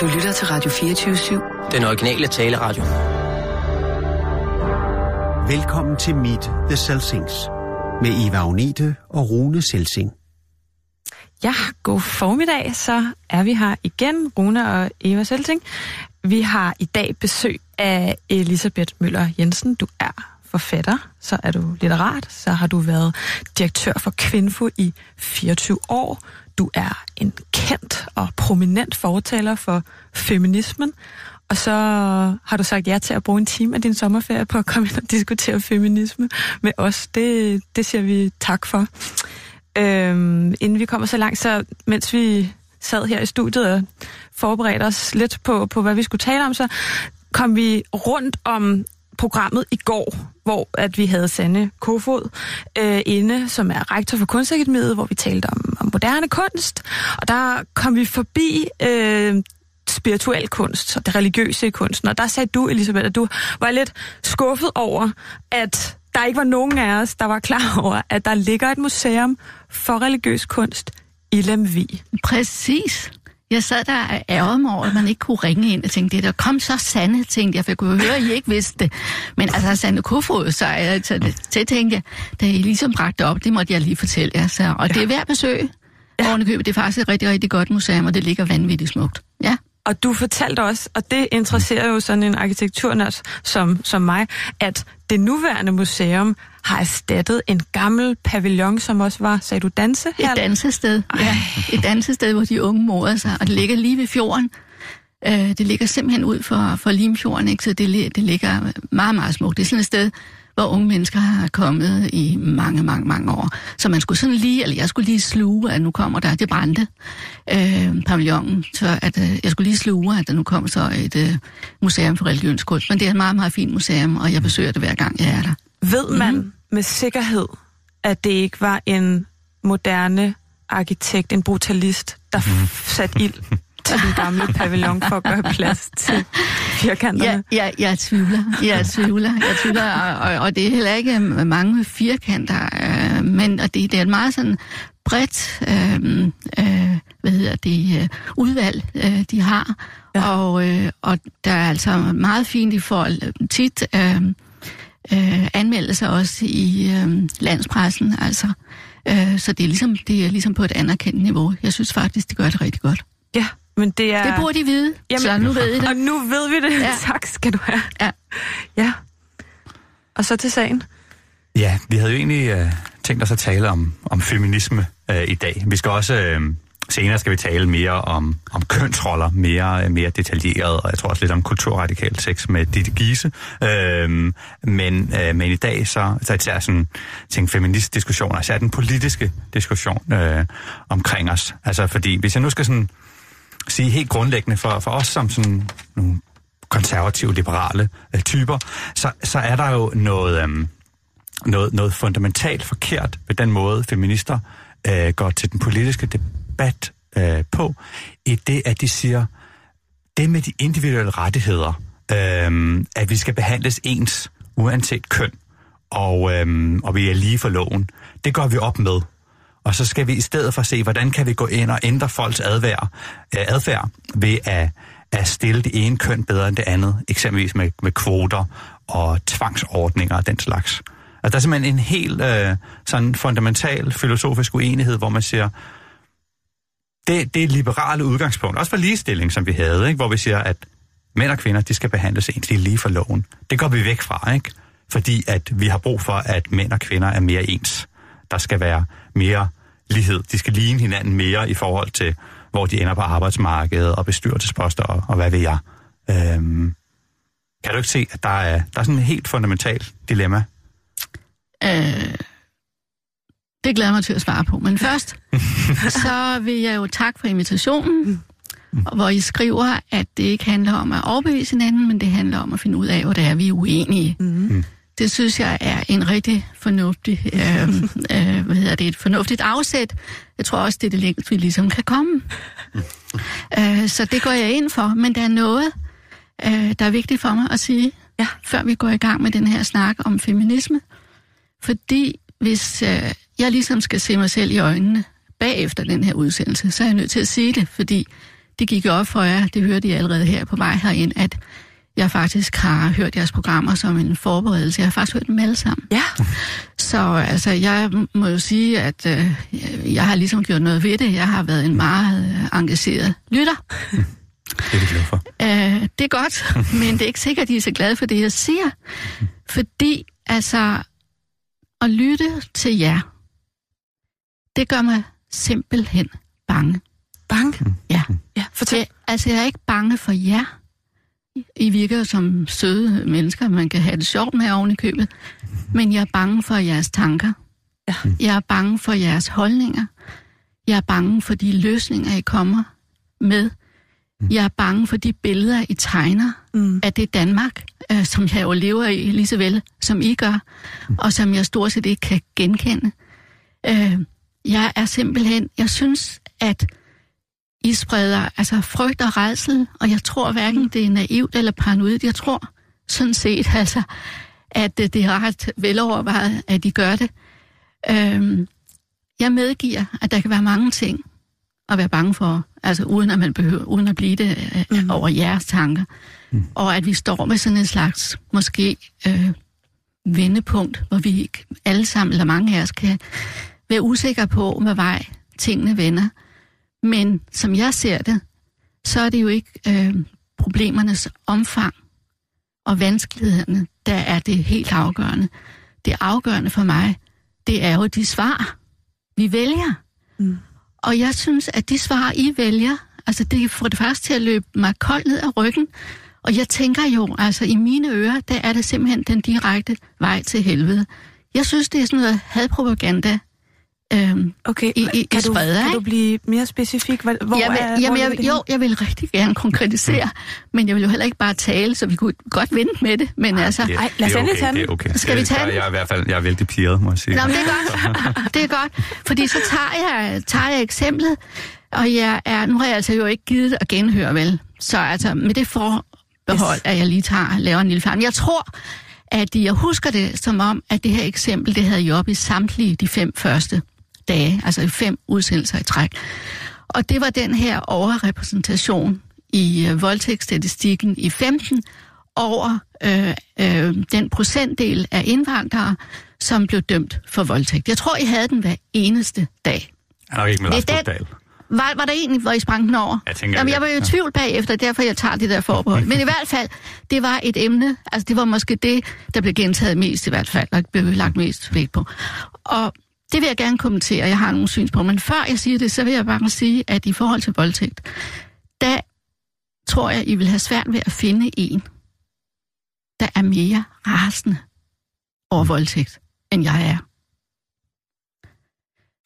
Du lytter til Radio 24-7. Den originale taleradio. Velkommen til Meet the Selsings med Eva Agnete og Rune Selsing. Ja, god formiddag. Så er vi her igen, Rune og Eva Selsing. Vi har i dag besøg af Elisabeth Møller Jensen. Du er forfatter, så er du litterat, så har du været direktør for Kvinfo i 24 år. Du er en kendt og prominent fortaler for feminismen, og så har du sagt ja til at bruge en time af din sommerferie på at komme ind og diskutere feminisme med os. Det, det siger vi tak for. Øhm, inden vi kommer så langt, så mens vi sad her i studiet og forberedte os lidt på, på, hvad vi skulle tale om, så kom vi rundt om programmet i går, hvor at vi havde Sanne Kofod øh, inde, som er rektor for Kunstakademiet, hvor vi talte om, om moderne kunst. Og der kom vi forbi øh, spirituel kunst og det religiøse i kunsten. Og der sagde du, Elisabeth, at du var lidt skuffet over, at der ikke var nogen af os, der var klar over, at der ligger et museum for religiøs kunst i Lemvi. Præcis. Jeg sad der og ærgede mig over, at man ikke kunne ringe ind og tænkte, det der kom så sande, tænkte jeg, for jeg kunne høre, at I ikke vidste det. Men altså, Sande Kofod, så, jeg, så, så tænkte jeg, da I ligesom bragte op, det måtte jeg lige fortælle jer. Så, og ja. det er værd besøg. Ja. det er faktisk et rigtig, rigtig godt museum, og det ligger vanvittigt smukt. Ja. Og du fortalte også, og det interesserer jo sådan en arkitekturnørd som, som mig, at det nuværende museum har erstattet en gammel pavillon, som også var, sagde du, danse? Et dansested, ja. Et dansested, hvor de unge morede sig, og det ligger lige ved fjorden. Uh, det ligger simpelthen ud for, for Limfjorden, ikke? så det, det ligger meget, meget smukt. Det er sådan et sted, hvor unge mennesker har kommet i mange, mange, mange år. Så man skulle sådan lige, eller jeg skulle lige sluge, at nu kommer der, det brændte øh, pavillonen, så at øh, jeg skulle lige sluge, at der nu kommer så et øh, museum for religiøs kunst. Men det er et meget, meget fint museum, og jeg besøger det hver gang, jeg er der. Ved man mm. Med sikkerhed, at det ikke var en moderne arkitekt, en brutalist, der mhm. satte ild til den gamle pavillon for at gøre plads til firkanterne? Ja, ja, jeg tvivler. Jeg tvivler. Jeg tvivler og, og, og det er heller ikke mange firkanter, øh, men og det, det er et meget sådan bredt øh, øh, hvad hedder det, øh, udvalg, øh, de har. Ja. Og, øh, og der er altså meget fint, de får tit øh, øh, anmeldelser også i øh, landspressen. Altså. Øh, så det er, ligesom, det er ligesom på et anerkendt niveau. Jeg synes faktisk, de gør det rigtig godt. Ja, men det er... Det burde de vide, Jamen, så nu ved I det. Og nu ved vi det. Ja. tak skal du have. Ja. ja. Og så til sagen. Ja, vi havde jo egentlig uh, tænkt os at tale om, om feminisme uh, i dag. Vi skal også... Uh, senere skal vi tale mere om, om kønsroller, mere, mere detaljeret, og jeg tror også lidt om kulturradikal sex med Ditte Giese. Øhm, men, øh, men i dag så, så er sådan en feminist-diskussion, altså den politiske diskussion øh, omkring os. Altså fordi, hvis jeg nu skal sådan sige helt grundlæggende for, for os som sådan nogle konservative, liberale øh, typer, så, så er der jo noget, øh, noget, noget fundamentalt forkert ved den måde, feminister øh, går til den politiske debat øh, på, i det, at de siger, det med de individuelle rettigheder, øh, at vi skal behandles ens, uanset køn, og, øh, og vi er lige for loven, det går vi op med. Og så skal vi i stedet for se, hvordan kan vi gå ind og ændre folks adfærd, øh, adfærd ved at, at stille det ene køn bedre end det andet, eksempelvis med, med kvoter og tvangsordninger og den slags. Altså, der er simpelthen en helt øh, sådan fundamental filosofisk uenighed, hvor man siger, det, det er liberale udgangspunkt, også for ligestilling, som vi havde, ikke? hvor vi siger, at mænd og kvinder, de skal behandles ens lige for loven. Det går vi væk fra, ikke? Fordi at vi har brug for, at mænd og kvinder er mere ens. Der skal være mere lighed. De skal ligne hinanden mere i forhold til, hvor de ender på arbejdsmarkedet og bestyrelsesposter og, og hvad ved jeg. Øhm, kan du ikke se, at der er, der er sådan et helt fundamentalt dilemma? Øh, det glæder mig til at svare på. Men først, så vil jeg jo takke for invitationen, hvor I skriver, at det ikke handler om at overbevise hinanden, men det handler om at finde ud af, hvor det er, vi er uenige. Mm. Det synes jeg er en rigtig fornuftig, øh, øh, hvad hedder det, et fornuftigt afsæt. Jeg tror også, det er det længst, vi ligesom kan komme. øh, så det går jeg ind for. Men der er noget, øh, der er vigtigt for mig at sige, ja. før vi går i gang med den her snak om feminisme. Fordi hvis øh, jeg ligesom skal se mig selv i øjnene bagefter den her udsendelse, så er jeg nødt til at sige det, fordi det gik jo op for jer, det hørte I allerede her på vej herind, at jeg faktisk har hørt jeres programmer som en forberedelse. Jeg har faktisk hørt dem alle sammen. Ja. Så altså, jeg må jo sige, at øh, jeg har ligesom gjort noget ved det. Jeg har været en meget øh, engageret lytter. Det er vi glade for. Øh, det er godt, men det er ikke sikkert, at I er så glade for det, jeg siger. Fordi, altså, at lytte til jer, det gør mig simpelthen bange. Bank. Ja. Ja, fortæl. Det, altså, jeg er ikke bange for jer. I virker jo som søde mennesker, man kan have det sjovt med oven i købet. Men jeg er bange for jeres tanker. Ja. Jeg er bange for jeres holdninger. Jeg er bange for de løsninger, I kommer med. Jeg er bange for de billeder, I tegner Mm. af det Danmark, øh, som jeg jo lever i lige så vel, som I gør, og som jeg stort set ikke kan genkende. Øh, jeg er simpelthen, jeg synes, at I spreder altså frygt og redsel, og jeg tror hverken det er naivt eller paranoid. Jeg tror sådan set altså, at øh, det er ret velovervejet, at I gør det. Øh, jeg medgiver, at der kan være mange ting at være bange for, altså uden at man behøver, uden at blive det øh, Mhm. over jeres tanker. Mm. Og at vi står med sådan en slags, måske, øh, vendepunkt, hvor vi ikke alle sammen, eller mange af os, kan være usikre på, hvad vej tingene vender. Men som jeg ser det, så er det jo ikke øh, problemernes omfang og vanskelighederne, der er det helt afgørende. Det afgørende for mig, det er jo de svar, vi vælger. Mm. Og jeg synes, at de svar, I vælger, altså det får det første til at løbe mig koldt ned ad ryggen. Og jeg tænker jo, altså i mine ører, der er det simpelthen den direkte vej til helvede. Jeg synes, det er sådan noget hadpropaganda. Øhm, Okay, I- I- I kan, du, spreder, kan ikke? du blive mere specifik? Hvor, jamen, er, jamen, hvor jeg, det jo, jeg vil rigtig gerne konkretisere, men jeg vil jo heller ikke bare tale, så vi kunne godt vente med det. Men altså, Det, Ej, lad os endelig okay, tage den. okay. Skal vi Det- tage jeg, den? jeg er i hvert fald jeg er vældig pirret, må jeg sige. Nå, men det er godt. Det er godt, fordi så tager jeg, tager jeg eksemplet, og jeg er, nu har jeg altså jo ikke givet at genhøre, vel? Så altså, med det forbehold, Yes. at jeg lige tager laver en lille. Men jeg tror, at jeg husker det som om, at det her eksempel, det havde jeg op i samtlige de fem første dage, altså i fem udsendelser i træk. Og det var den her overrepræsentation i øh, voldtægtsstatistikken i 15 over øh, øh, den procentdel af indvandrere, som blev dømt for voldtægt. Jeg tror, I havde den hver eneste dag. Han er nok ikke med Lars Dahl. Var, var der egentlig, hvor I sprang den over? Jeg tænker, Jamen, ja. jeg var jo i tvivl bagefter, derfor jeg tager det der forbehold. Men i hvert fald, det var et emne, altså det var måske det, der blev gentaget mest i hvert fald, og blev lagt mest vægt på. Og det vil jeg gerne kommentere, jeg har nogle synspunkter, men før jeg siger det, så vil jeg bare sige, at i forhold til voldtægt, der tror jeg, I vil have svært ved at finde en, der er mere rasende over voldtægt, end jeg er.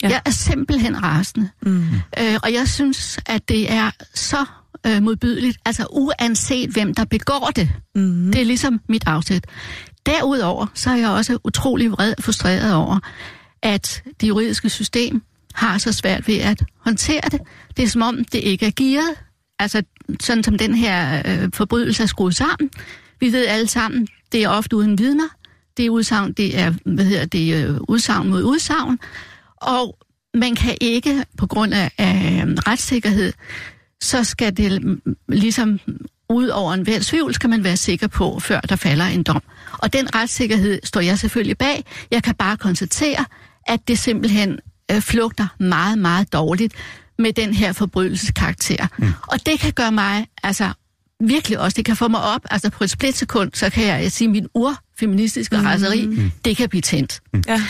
Ja. Jeg er simpelthen rasende. Mm. Øh, og jeg synes, at det er så øh, modbydeligt, altså uanset hvem der begår det. Mm. Det er ligesom mit afsæt. Derudover så er jeg også utrolig vred og frustreret over, at det juridiske system har så svært ved at håndtere det. Det er som om, det ikke er gearet. Altså sådan som den her øh, forbrydelse er skruet sammen. Vi ved alle sammen, det er ofte uden vidner. Det er udsagn, det er, hvad hedder det, øh, udsagn mod udsagn. Og man kan ikke, på grund af, af retssikkerhed, så skal det ligesom ud over enhver tvivl, skal man være sikker på, før der falder en dom. Og den retssikkerhed står jeg selvfølgelig bag. Jeg kan bare konstatere, at det simpelthen øh, flugter meget, meget dårligt med den her forbrydelseskarakter. Mm. Og det kan gøre mig, altså virkelig også, det kan få mig op, altså på et splitsekund, så kan jeg sige, at min urfeministiske mm. raseri, mm. det kan blive tændt. Ja.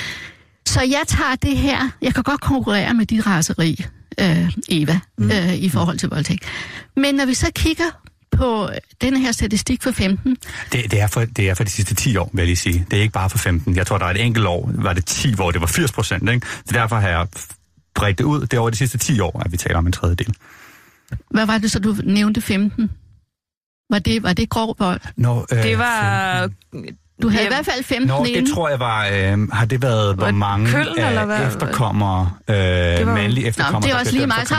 Så jeg tager det her, jeg kan godt konkurrere med dit raseri, øh, Eva, mm. øh, i forhold til voldtægt. Men når vi så kigger på den her statistik for 15, Det, det, er for, det er for de sidste 10 år, vil jeg lige sige. Det er ikke bare for 15. Jeg tror, der er et enkelt år, var det 10, hvor det var 80 procent. Ikke? Så derfor har jeg bredt det ud. Det er over de sidste 10 år, at vi taler om en tredjedel. hvad var det så, du nævnte 15? Var det, var det grov vold? Nå, øh, Det var... Du havde Ja, i hvert fald 15 Nå, det inden. tror jeg var... Øh, har det været, hvor det mange Køln, af eller hvad? efterkommere, øh, var- mandlige Nå, efterkommere, det er også lige meget. Så,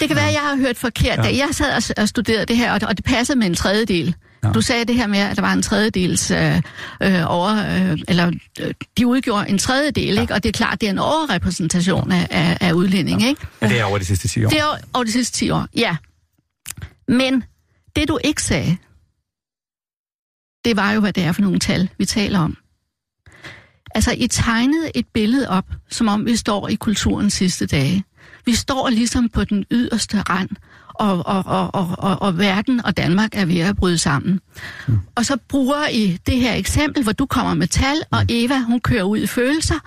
det kan være, at jeg har hørt forkert. Ja. Ja. Jeg sad og, og studerede det her, og, og det passede med en tredjedel. Ja. Ja. Du sagde det her med, at der var en tredjedels øh, øh, over... Øh, eller øh, de udgjorde en tredjedel, ja. ikke? Og det er klart, det er en overrepræsentation af, af, af udlænding, ikke? Men det er over de sidste 10 år. Det er over, over de sidste 10 år, ja. Men det du ikke sagde, det var jo, hvad det er for nogle tal, vi taler om. Altså, I tegnede et billede op, som om vi står i kulturens sidste dage. Vi står ligesom på den yderste rand, og, og, og, og, og, og verden og Danmark er ved at bryde sammen. Mm. Og så bruger I det her eksempel, hvor du kommer med tal, og mm. Eva, hun kører ud i følelser,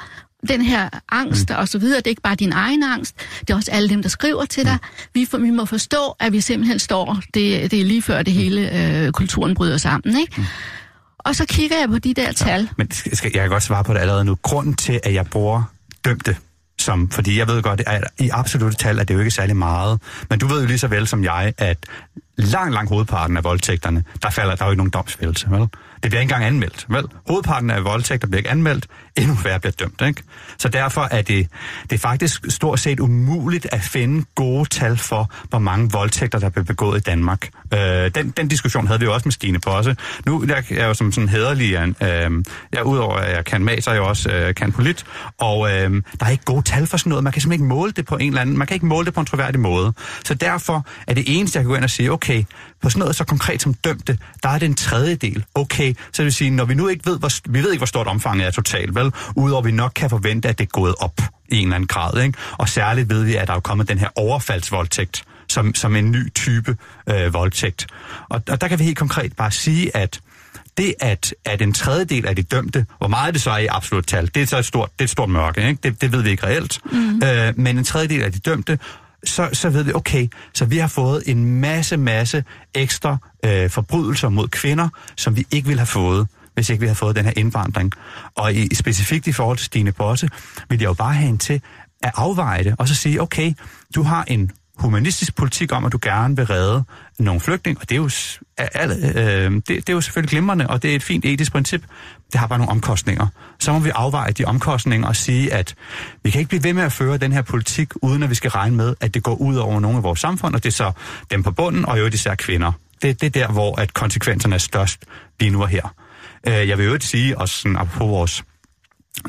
den her angst mm. og så videre, det er ikke bare din egen angst, det er også alle dem, der skriver til dig. Mm. Vi, for, vi må forstå, at vi simpelthen står, det, det er lige før det hele øh, kulturen bryder sammen, ikke? Mm. Og så kigger jeg på de der tal. Ja, men skal, jeg kan godt svare på det allerede nu. Grunden til, at jeg bruger dømte som, fordi jeg ved godt, at i absolutte tal er det jo ikke særlig meget. Men du ved jo lige så vel som jeg, at lang, lang hovedparten af voldtægterne, der falder der er jo ikke nogen domsfældelse, vel? Det bliver ikke engang anmeldt, vel? Hovedparten af voldtægter bliver ikke anmeldt, endnu værre bliver dømt, ikke? Så derfor er det, det er faktisk stort set umuligt at finde gode tal for, hvor mange voldtægter, der bliver begået i Danmark. Øh, den, den diskussion havde vi jo også med Stine Posse. Nu jeg, jeg er jo som sådan hederlig, øh, jeg udover at jeg kan mag, så er jeg også øh, kan polit, og øh, der er ikke gode tal for sådan noget. Man kan simpelthen ikke måle det på en eller anden, man kan ikke måle det på en troværdig måde. Så derfor er det eneste, jeg kan gå ind og sige, okay, på sådan noget så konkret som dømte, der er det en tredjedel. Okay, så det vil sige, når vi nu ikke ved, hvor, vi ved ikke, hvor stort omfanget er totalt, vel? Udover vi nok kan forvente, at det er gået op i en eller anden grad, ikke? Og særligt ved vi, at der er kommet den her overfaldsvoldtægt, som, som en ny type øh, voldtægt. Og, og der kan vi helt konkret bare sige, at det, at, at en tredjedel af de dømte, hvor meget det så er i absolut tal, det er så et stort, det er et stort mørke, ikke? Det, det ved vi ikke reelt. Mm. Øh, men en tredjedel af de dømte så, så ved vi, okay, så vi har fået en masse, masse ekstra øh, forbrydelser mod kvinder, som vi ikke ville have fået, hvis ikke vi havde fået den her indvandring. Og i, specifikt i forhold til Stine Bosse, vil jeg jo bare have en til at afveje det, og så sige, okay, du har en humanistisk politik om, at du gerne vil redde nogle flygtninge, og det er jo, øh, det, det er jo selvfølgelig glimrende, og det er et fint etisk princip. Det har bare nogle omkostninger. Så må vi afveje de omkostninger og sige, at vi kan ikke blive ved med at føre den her politik, uden at vi skal regne med, at det går ud over nogle af vores samfund, og det er så dem på bunden, og jo især kvinder. Det, det er der, hvor at konsekvenserne er størst lige nu og her. Øh, jeg vil jo sige, også sådan, på vores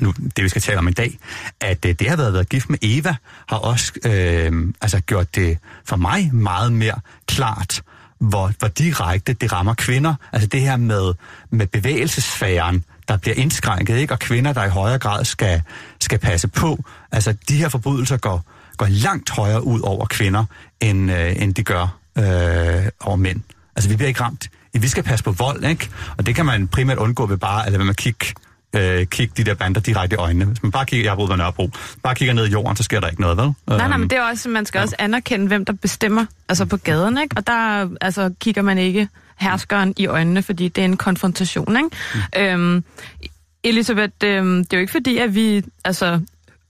nu, det vi skal tale om i dag, at øh, det har været, været gift med Eva, har også øh, altså gjort det for mig meget mere klart, hvor, hvor direkte det rammer kvinder. Altså det her med, med bevægelsesfæren, der bliver indskrænket, ikke? og kvinder, der i højere grad skal, skal passe på. Altså de her forbrydelser går, går langt højere ud over kvinder, end, øh, end de gør øh, over mænd. Altså vi bliver ikke ramt. Vi skal passe på vold, ikke? Og det kan man primært undgå ved bare at lade være med at kigge øh, kigge de der bander direkte i øjnene. Hvis man bare kigger, jeg har Nørrebro, bare kigger ned i jorden, så sker der ikke noget, vel? Nej, nej, men det er også, man skal ja. også anerkende, hvem der bestemmer altså på gaden, ikke? Og der altså, kigger man ikke herskeren i øjnene, fordi det er en konfrontation, ikke? Mm. Øhm, Elisabeth, øhm, det er jo ikke fordi, at vi altså,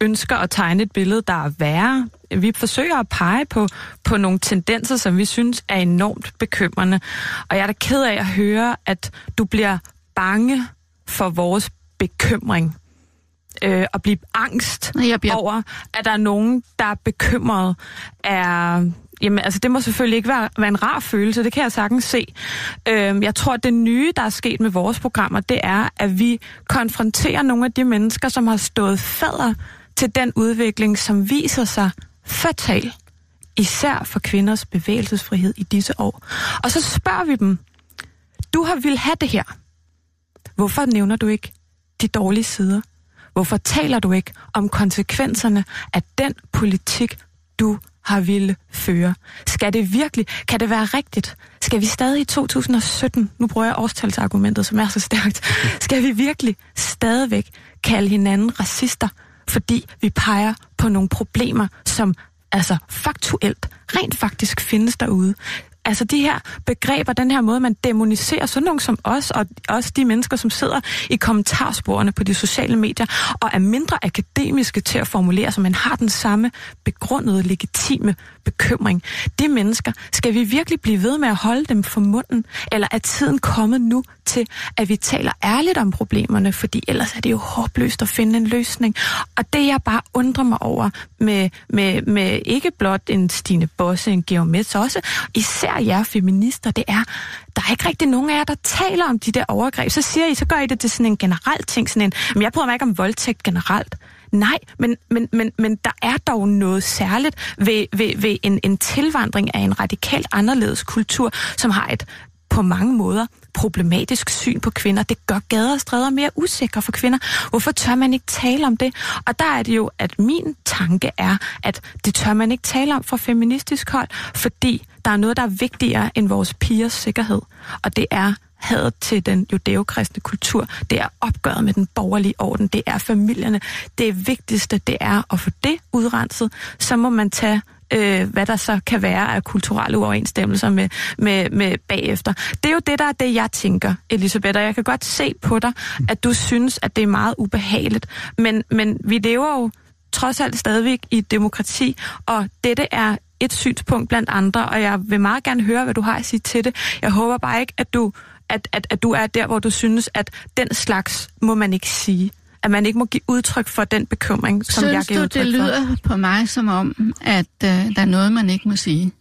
ønsker at tegne et billede, der er værre. Vi forsøger at pege på, på nogle tendenser, som vi synes er enormt bekymrende. Og jeg er da ked af at høre, at du bliver bange for vores bekymring øh, og blive angst jeg bliver... over, at der er nogen, der er bekymret er... Jamen, altså, det må selvfølgelig ikke være, være en rar følelse, det kan jeg sagtens se. Øh, jeg tror, at det nye, der er sket med vores programmer, det er, at vi konfronterer nogle af de mennesker, som har stået fader til den udvikling, som viser sig fatal, især for kvinders bevægelsesfrihed i disse år. Og så spørger vi dem, du har vil have det her. Hvorfor nævner du ikke de dårlige sider? Hvorfor taler du ikke om konsekvenserne af den politik, du har ville føre? Skal det virkelig, kan det være rigtigt? Skal vi stadig i 2017, nu bruger jeg årstalsargumentet, som er så stærkt, skal vi virkelig stadigvæk kalde hinanden racister, fordi vi peger på nogle problemer, som altså faktuelt, rent faktisk findes derude altså de her begreber, den her måde, man demoniserer sådan nogen som os, og også de mennesker, som sidder i kommentarsporene på de sociale medier, og er mindre akademiske til at formulere så man har den samme begrundede, legitime bekymring. De mennesker, skal vi virkelig blive ved med at holde dem for munden, eller er tiden kommet nu til, at vi taler ærligt om problemerne, fordi ellers er det jo håbløst at finde en løsning. Og det jeg bare undrer mig over med, med, med ikke blot en Stine Bosse, en Georg Metz, også især jer feminister, det er, der er ikke rigtig nogen af jer, der taler om de der overgreb. Så siger I, så gør I det til sådan en generel ting, sådan en, men jeg prøver mig ikke om voldtægt generelt. Nej, men, men, men, men der er dog noget særligt ved, ved, ved en, en tilvandring af en radikalt anderledes kultur, som har et på mange måder problematisk syn på kvinder. Det gør gader og stræder mere usikre for kvinder. Hvorfor tør man ikke tale om det? Og der er det jo, at min tanke er, at det tør man ikke tale om fra feministisk hold, fordi der er noget, der er vigtigere end vores pigers sikkerhed. Og det er hadet til den judæokristne kultur. Det er opgøret med den borgerlige orden. Det er familierne. Det vigtigste, det er at få det udrenset. Så må man tage øh, hvad der så kan være af kulturelle uoverensstemmelser med, med, med bagefter. Det er jo det, der er det, jeg tænker, Elisabeth, og jeg kan godt se på dig, at du synes, at det er meget ubehageligt. Men, men vi lever jo trods alt stadigvæk i demokrati, og dette er et synspunkt blandt andre, og jeg vil meget gerne høre, hvad du har at sige til det. Jeg håber bare ikke, at du, at, at, at du er der, hvor du synes, at den slags må man ikke sige at man ikke må give udtryk for den bekymring, som Synes jeg giver du, udtryk det lyder for. på mig som om, at øh, der er noget, man ikke må sige?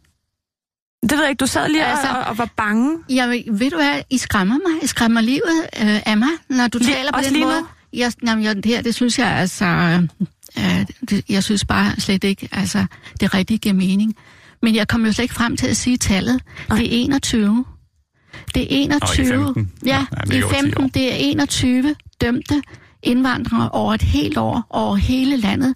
Det ved jeg ikke, du sad lige altså, og, og var bange. Jeg ved, du hvad, I skræmmer mig. I skræmmer livet øh, af mig, når du Lige- taler på den måde. nu? Jeg, jamen, jeg, det her, det synes jeg altså... Øh, det, jeg synes bare slet ikke, altså, det rigtigt giver mening. Men jeg kom jo slet ikke frem til at sige tallet. Det er 21. Det er 21. 15. Ja, Ja, i over 10 år. 15. Det er 21 dømte indvandrere over et helt år, over hele landet.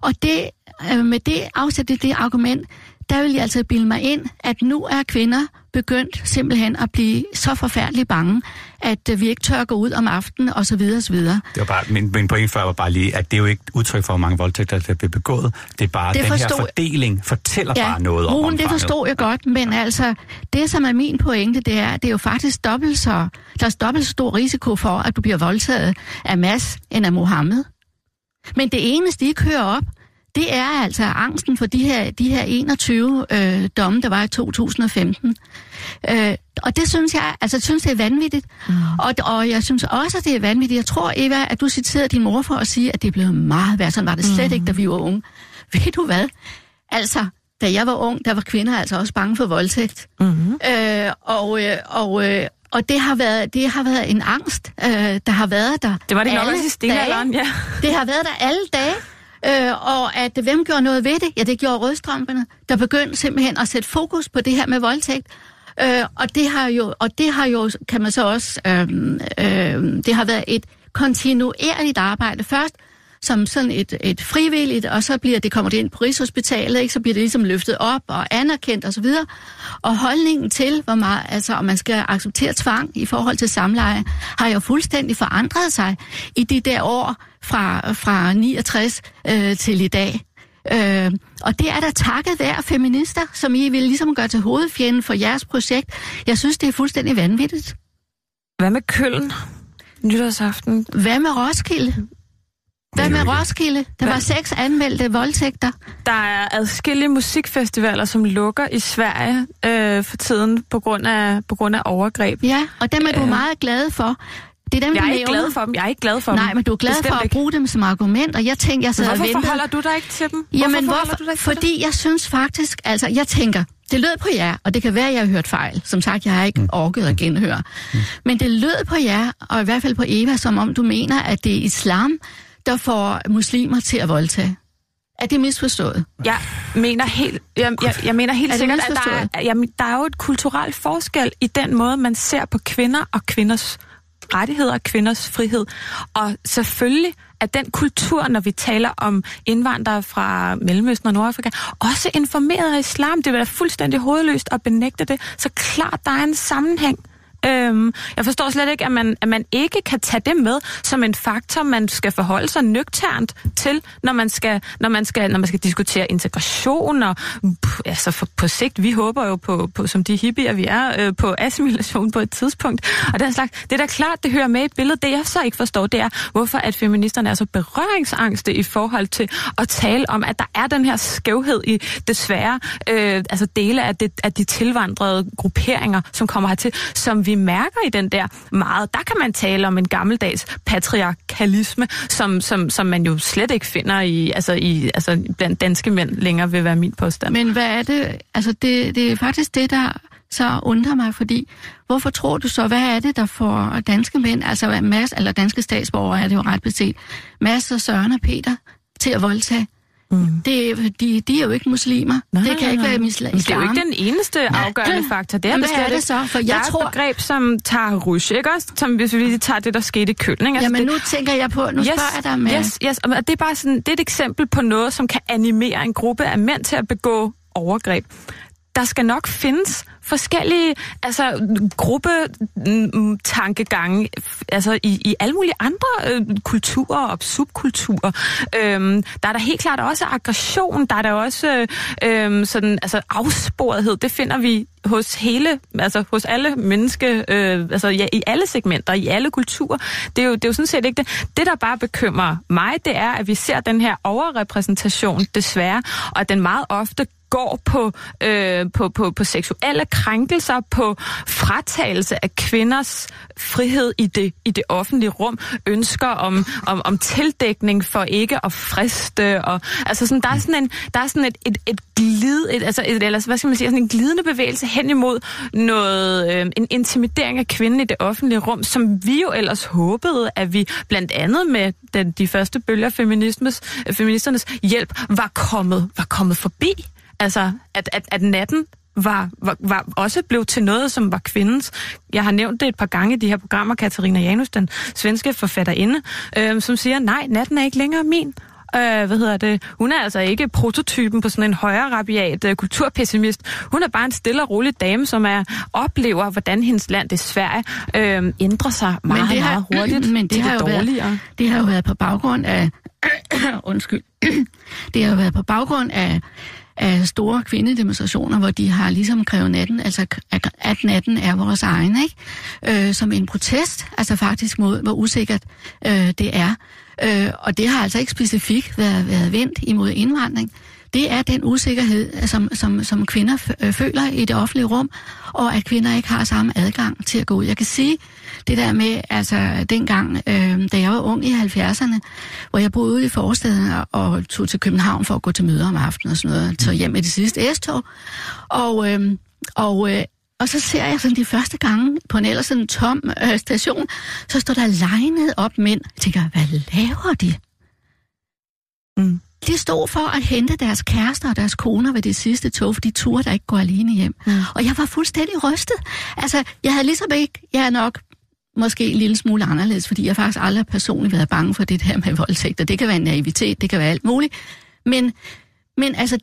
Og det, øh, med det afsæt, det, det argument, der vil jeg altså bilde mig ind, at nu er kvinder begyndt simpelthen at blive så forfærdeligt bange, at øh, vi ikke tør gå ud om aftenen osv. osv. Det var bare, min, min point før var bare lige, at det er jo ikke udtryk for, hvor mange voldtægter, der bliver begået. Det er bare, Det den her forstod- fordeling fortæller bare noget om Rune, det forstod jeg godt, men altså, det som er min pointe, det er, det er jo faktisk dobbelt så, der er dobbelt så stor risiko for, at du bliver voldtaget af Mads end af Mohammed. Men det eneste, de kører op, det er altså angsten for de her, de her 21 øh, domme, der var i 2015. Øh, og det synes jeg, altså synes, det er vanvittigt. Mm. Og, og jeg synes også, at det er vanvittigt. Jeg tror, Eva, at du citerede din mor for at sige, at det er blevet meget værd. Sådan var det slet mm. ikke, da vi var unge. Ved du hvad? Altså, da jeg var ung, der var kvinder altså også bange for voldtægt. Mm-hmm. Øh, og, øh, og, øh, og det har været, det har været en angst, øh, der har været der. Det var det nok også i stenalderen, ja. Det har været der alle dage. Øh, og at hvem gjorde noget ved det? Ja, det gjorde rødstrømperne, der begyndte simpelthen at sætte fokus på det her med voldtægt. Øh, og, det har jo, og det har jo, kan man så også, øh, øh, det har været et kontinuerligt arbejde. Først som sådan et, et frivilligt, og så bliver det kommer det ind på Rigshospitalet, ikke? så bliver det ligesom løftet op og anerkendt osv. Og, og holdningen til, hvor meget, altså om man skal acceptere tvang i forhold til samleje, har jo fuldstændig forandret sig i de der år fra, fra 69 øh, til i dag. Øh, og det er da takket være feminister, som I vil ligesom gøre til hovedfjenden for jeres projekt. Jeg synes, det er fuldstændig vanvittigt. Hvad med Køln? Nytårsaften. Hvad med Roskilde? Hvad med Roskilde? Der var seks anmeldte voldtægter. Der er adskillige musikfestivaler, som lukker i Sverige øh, for tiden på grund af, på grund af overgreb. Ja, og dem er du Øh. meget glad for. Det er dem, Jeg er ikke nævner. glad for dem. Jeg er ikke glad for dem. Nej, men du er glad Bestemt for at ikke. bruge dem som argument, og jeg tænker, jeg sidder og Hvorfor venter. forholder du dig ikke til dem? Jamen, hvorfor hvorfor? forholder du dig ikke? Fordi jeg synes faktisk, altså jeg tænker, det lød på jer, og det kan være, at jeg har hørt fejl. Som sagt, jeg har ikke orket at genhøre. Men det lød på jer, og i hvert fald på Eva, som om du mener, at det er islam, der får muslimer til at voldtage. Er det misforstået? Jeg mener helt, jeg, jeg, jeg mener helt Er sikkert, at der er, jamen, der er jo et kulturelt forskel i den måde, man ser på kvinder og kvinders rettigheder og kvinders frihed. Og selvfølgelig er den kultur, når vi taler om indvandrere fra Mellemøsten og Nordafrika, også informeret af islam. Det vil være fuldstændig hovedløst at benægte det. Så klart, der er en sammenhæng. Øhm, jeg forstår slet ikke, at man, at man ikke kan tage det med som en faktor, man skal forholde sig nøgternt til, når man skal, når man skal, når man skal diskutere integration og pff, altså for, på sigt, vi håber jo på, på som de hippier vi er, øh, på assimilation på et tidspunkt. Og den slags, det er da klart, det hører med i billedet. Det jeg så ikke forstår, det er, hvorfor at feministerne er så berøringsangste i forhold til at tale om, at der er den her skævhed i desværre øh, altså dele af, det, af de tilvandrede grupperinger, som kommer hertil, som vi mærker i den der meget. Der kan man tale om en gammeldags patriarkalisme, som, som, som man jo slet ikke finder i, altså i, altså blandt danske mænd længere, vil være min påstand. Men hvad er det? Altså, det, det er faktisk det, der så undrer mig, fordi hvorfor tror du så, hvad er det, der får danske mænd, altså mass, eller danske statsborgere er det jo ret beset, masser Søren og Peter til at voldtage? Mm. Det, de, de er jo ikke muslimer. Nej, det kan ikke nej. være Men islam. Det er jo ikke den eneste afgørende faktor. Det er, Men det hvad er det så? For jeg der er tror- et begreb som tarush, ikke også? Som hvis vi tager det, der skete i Køln. Ikke? Altså, Jamen det, nu tænker jeg på, nu spørger jeg dig med... Yes, yes. Og det er bare sådan, det er et eksempel på noget, som kan animere en gruppe af mænd til at begå overgreb. Der skal nok findes forskellige altså, gruppetankegange mm, mm, altså, i, i alle mulige andre øh, kulturer og subkulturer. Øhm, der er der helt klart også aggression, der er der også øh, øhm, sådan, altså, afsporethed. Det finder vi hos hele, altså hos alle menneske, øh, altså ja, i alle segmenter, i alle kulturer. Det er, jo, det er jo sådan set ikke det. Det, der bare bekymrer mig, det er, at vi ser den her overrepræsentation, desværre, og at den meget ofte går på, øh, på, på, på seksuelle krænkelser, på fratagelse af kvinders frihed i det, i det offentlige rum, ønsker om, om, om tildækning for ikke at friste. Og, altså sådan, der er sådan, en, der er sådan et, et, et glid, et, altså, et, eller hvad skal man sige, sådan en glidende bevægelse hen imod noget, øh, en intimidering af kvinden i det offentlige rum, som vi jo ellers håbede, at vi blandt andet med den, de første bølger feminismes, øh, feministernes hjælp var kommet, var kommet forbi. Altså, at, at, at natten var, var, var også blev til noget, som var kvindens. Jeg har nævnt det et par gange i de her programmer, Katarina Janus, den svenske forfatterinde, øh, som siger, nej, natten er ikke længere min. Øh, hvad hedder det? Hun er altså ikke prototypen på sådan en højere rabiat øh, kulturpessimist. Hun er bare en stille og rolig dame, som er oplever, hvordan hendes land, det Sverige, øh, ændrer sig meget, det har- meget hurtigt men det til har det jo været- dårligere. Det har jo været på baggrund af... undskyld. det har jo været på baggrund af, af store kvindedemonstrationer, hvor de har ligesom krævet natten, altså at- at natten er vores egen, ikke? Øh, som en protest, altså faktisk mod, hvor usikkert øh, det er. Øh, og det har altså ikke specifikt været, været vendt imod indvandring. Det er den usikkerhed, som, som, som kvinder øh, føler i det offentlige rum, og at kvinder ikke har samme adgang til at gå ud. Jeg kan sige, det der med, altså dengang, øh, da jeg var ung i 70'erne, hvor jeg boede ude i forstaden og, og tog til København for at gå til møder om aftenen og sådan noget, tog hjem med det sidste S-tog, og, øh, og, øh, og så ser jeg sådan de første gange på en ellers sådan tom øh, station, så står der legnet op mænd. Jeg tænker, hvad laver de? Mm. De stod for at hente deres kærester og deres koner ved det sidste tog, for de turde der ikke gå alene hjem. Mm. Og jeg var fuldstændig rystet. Altså, jeg havde ligesom ikke, jeg er nok måske en lille smule anderledes, fordi jeg faktisk aldrig personligt været bange for det der med voldtægter. Det kan være en naivitet, det kan være alt muligt. Men, men altså,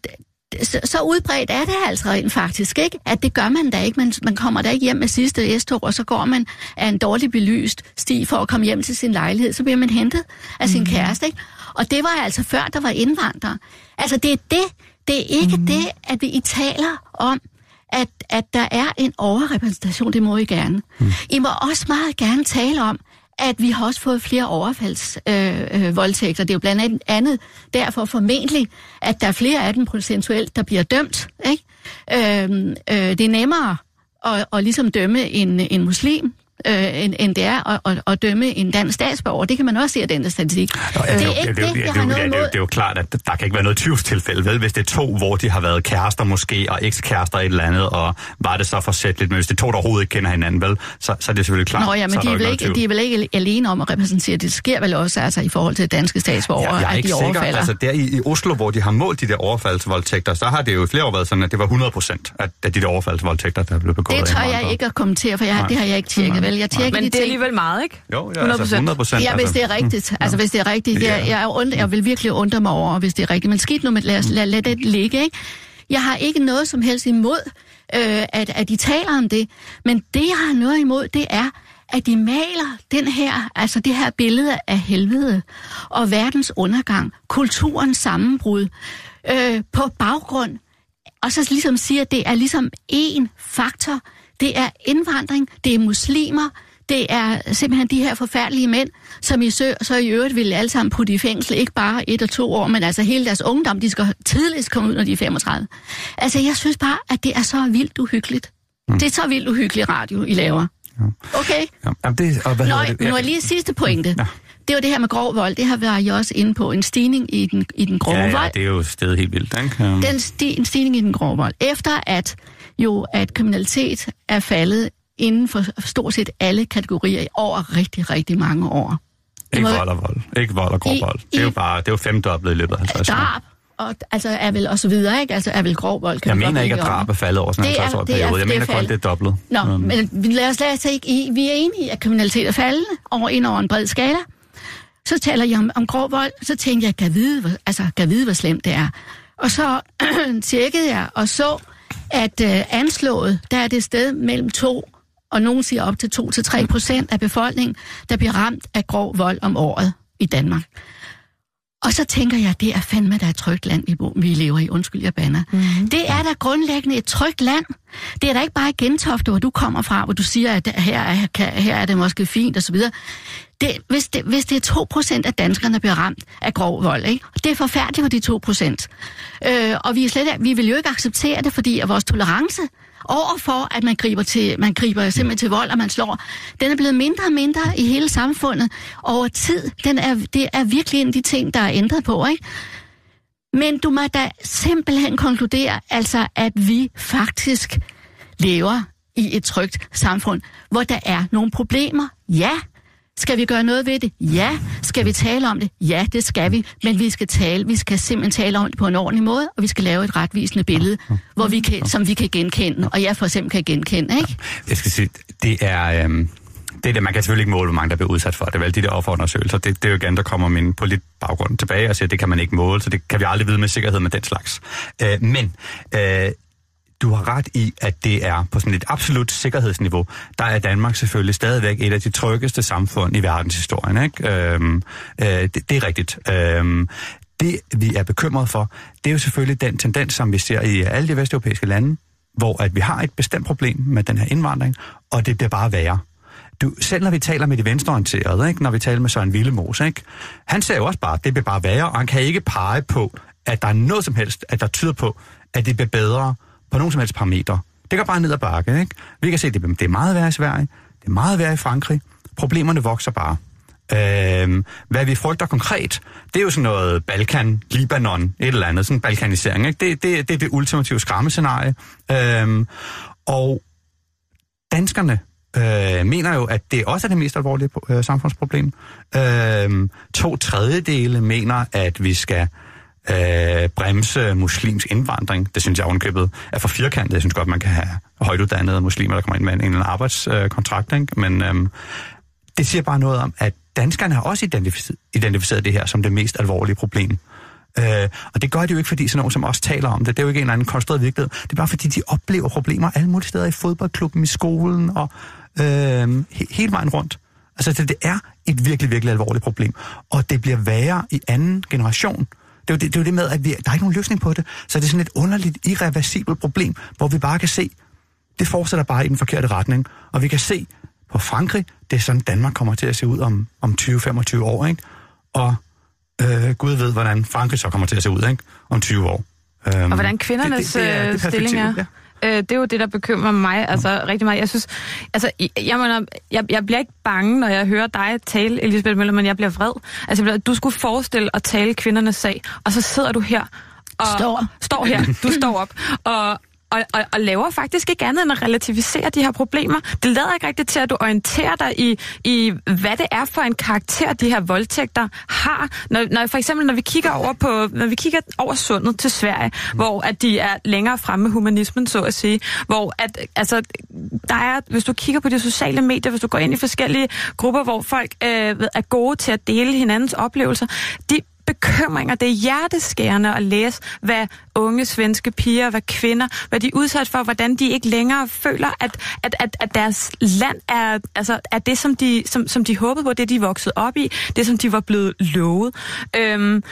så, så udbredt er det altså rent faktisk, ikke? At det gør man da ikke. Man, man kommer da ikke hjem med sidste S-tog, og så går man af en dårlig belyst sti for at komme hjem til sin lejlighed. Så bliver man hentet af sin kæreste, ikke? Og det var altså før, der var indvandrere. Altså, det er det. Det er ikke mm. det, at vi I taler om, at, at der er en overrepræsentation. Det må I gerne. Mm. I må også meget gerne tale om, at vi har også fået flere overfaldsvoldtægter. Øh, øh, det er jo blandt andet- andet derfor formentlig, at der er flere af dem procentuelt, der bliver dømt. Ikke? Øh, øh, det er nemmere at, at ligesom dømme en, en muslim, øh, end, end det er at, at, at dømme en dansk statsborger. Det kan man også se af den statistik. Nå, ja, det er ikke jo- det, jeg har noget det, er jo- imod. det er jo klart, at der kan ikke være noget tvivlstilfælde, vel? Hvis det er to, hvor de har været kærester måske, og ekskærester et eller andet, og var det så forsætligt, men hvis det er to, der overhovedet ikke kender hinanden, vel? Så, så er det selvfølgelig klart. Nå ja, men de er, vel ikke, de er vel ikke alene om at repræsentere. Det sker vel også altså, i forhold til danske statsborgere, Ja, jeg er at ikke de sikker. overfalder. Altså der i, i Oslo, hvor de har målt de der overfaldsvoldtægter, så har det jo i flere år været sådan, at det var 100 procent af, de der overfaldsvoldtægter, der blev begået det tør jeg ikke at kommentere, for jeg, Nej. det har jeg ikke tjekket, vel? Jeg tjekker Men de det er ting. alligevel meget, ikke? Jo, ja, altså 100 procent. Ja, hvis det er rigtigt. Altså, hvis det er rigtigt. Jeg, jeg, er und, jeg vil virkelig undre mig over, hvis det er rigtigt. Men skidt nu med, lad, lad, lad det ligge, ikke? Jeg har ikke noget som helst imod, øh, at, at de taler om det. Men det, jeg har noget imod, det er, at de maler den her, altså det her billede af helvede og verdens undergang, kulturens sammenbrud, øh, på baggrund og så ligesom siger, at det er ligesom én faktor. Det er indvandring, det er muslimer, det er simpelthen de her forfærdelige mænd, som i sø, så i øvrigt vil alle sammen putte i fængsel, ikke bare et og to år, men altså hele deres ungdom, de skal tidligst komme ud, når de er 35. Altså, jeg synes bare, at det er så vildt uhyggeligt. Mm. Det er så vildt uhyggeligt radio, I laver. Okay? Ja, jamen, det, og hvad Nå, det? nu er lige sidste pointe. Ja. Det er jo det her med grov vold. Det har været jo også inde på en stigning i den, i den grove Ja, ja, vold. det er jo stedet helt vildt, ikke? Den sti, en stigning i den grove vold. Efter at jo at kriminalitet er faldet inden for stort set alle kategorier over rigtig, rigtig mange år. ikke må- vold og vold. Ikke vold og grov I- vold. Det er jo bare, det er jo femdoblet i løbet af 50 år. Drab, og, altså er vel og så videre, ikke? Altså er vel grov vold. Kan Jeg mener ikke, at drab er faldet over sådan en Det er- 50 år er- periode. Jeg er mener kun, det er dobblet. Nå, Um, men lad os lade os ikke i. Vi er enige i, at kriminalitet er faldende over ind over en bred skala. Så taler jeg om, om grov vold, så tænkte jeg, kan vide, hvor, altså, kan vide, hvor slemt det er. Og så tjekkede jeg og så, at øh, anslået, der er det et sted mellem 2 og nogen siger op til 2-3 procent af befolkningen, der bliver ramt af grov vold om året i Danmark. Og så tænker jeg, det er fandme da et trygt land, vi, bo, vi lever i. Undskyld, jeg banner. Mm-hmm. Det er da grundlæggende et trygt land. Det er da ikke bare i Gentofte, hvor du kommer fra, hvor du siger, at her er, her er det måske fint osv. Det, hvis, det, hvis det er 2% af danskerne, der bliver ramt af grov vold, ikke? Og det er forfærdeligt for de 2%. Øh, og vi, er slet, vi vil jo ikke acceptere det, fordi at vores tolerance overfor, at man griber, til, man griber simpelthen til vold, og man slår, den er blevet mindre og mindre i hele samfundet over tid. Den er, det er virkelig en af de ting, der er ændret på, ikke? Men du må da simpelthen konkludere, altså, at vi faktisk lever i et trygt samfund, hvor der er nogle problemer. Ja. Skal vi gøre noget ved det? Ja. Skal vi tale om det? Ja, det skal vi. Men vi skal tale, vi skal simpelthen tale om det på en ordentlig måde, og vi skal lave et retvisende billede, hvor vi kan, som vi kan genkende, og jeg for eksempel kan genkende, ikke? Jeg skal sige, det er... Øhm, det er det, man kan selvfølgelig ikke måle, hvor mange der bliver udsat for. Det er vel de der offerundersøgelser. Det, det er jo igen, der kommer min på lidt baggrund tilbage og siger, at det kan man ikke måle, så det kan vi aldrig vide med sikkerhed med den slags. Øh, men øh, du har ret i, at det er på sådan et absolut sikkerhedsniveau. Der er Danmark selvfølgelig stadigvæk et af de tryggeste samfund i verdenshistorien. Ikke? Øhm, øh, det, det er rigtigt. Øhm, det, vi er bekymret for, det er jo selvfølgelig den tendens, som vi ser i alle de vesteuropæiske lande, hvor at vi har et bestemt problem med den her indvandring, og det bliver bare værre. Du, selv når vi taler med de venstreorienterede, ikke? når vi taler med Søren Villemose, ikke? han ser jo også bare, at det bliver bare værre, og han kan ikke pege på, at der er noget som helst, at der tyder på, at det bliver bedre på nogen som helst parametre. Det går bare ned ad bakke. Ikke? Vi kan se, at det, det er meget værre i Sverige, det er meget værre i Frankrig. Problemerne vokser bare. Øhm, hvad vi frygter konkret, det er jo sådan noget Balkan, Libanon, et eller andet, sådan en balkanisering. Ikke? Det, det, det er det ultimative skræmmescenarie. Øhm, og danskerne øh, mener jo, at det også er det mest alvorlige øh, samfundsproblem. Øh, to tredjedele mener, at vi skal øh, øh, bremse muslims indvandring. Det synes jeg ovenkøbet er for firkantet. Jeg synes godt, man kan have højtuddannede muslimer, der kommer ind med en eller anden arbejdskontrakt. Ikke? Men øh, det siger bare noget om, at danskerne har også identificeret, identificeret det her som det mest alvorlige problem. Øh, og det gør de jo ikke, fordi sådan nogen som os taler om det. Det er jo ikke en eller anden konstrueret virkelighed. Det er bare fordi, de oplever problemer alle mulige steder i fodboldklubben, i skolen og øh, he- hele vejen rundt. Altså, det, det er et virkelig, virkelig alvorligt problem. Og det bliver værre i anden generation. Det er jo det, det, er jo det med, at vi, der er ikke nogen løsning på det. Så det er sådan et underligt, irreversibelt problem, hvor vi bare kan se, det fortsætter bare i den forkerte retning. Og vi kan se på Frankrig, det er sådan, Danmark kommer til at se ud om, om 20-25 år. Ikke? Og øh, Gud ved, hvordan Frankrig så kommer til at se ud ikke? om 20 år. Um, Og hvordan kvindernes det, det, det er, det stilling er. Ja. Øh, det er jo det, der bekymrer mig altså rigtig meget. Jeg synes, altså, jeg, jeg, jeg, jeg bliver ikke bange, når jeg hører dig tale, Elisabeth Møller, men jeg bliver vred. Altså, du skulle forestille at tale kvindernes sag, og så sidder du her og Står. står her, du står op, og, og, og, og laver faktisk ikke andet end at relativisere de her problemer. Det lader ikke rigtigt til, at du orienterer dig i, i hvad det er for en karakter, de her voldtægter har. Når, når for eksempel, når vi kigger over på, når vi kigger over sundet til Sverige, mm. hvor at de er længere fremme med humanismen, så at sige, hvor at, altså, der er, hvis du kigger på de sociale medier, hvis du går ind i forskellige grupper, hvor folk øh, er gode til at dele hinandens oplevelser, de bekymringer. Det er hjerteskærende at læse, hvad unge svenske piger, hvad kvinder, hvad de er udsat for, hvordan de ikke længere føler, at, at, at, at deres land er, altså, er det, som de, som, som de håbede på, det de voksede op i, det som de var blevet lovet. Øhm,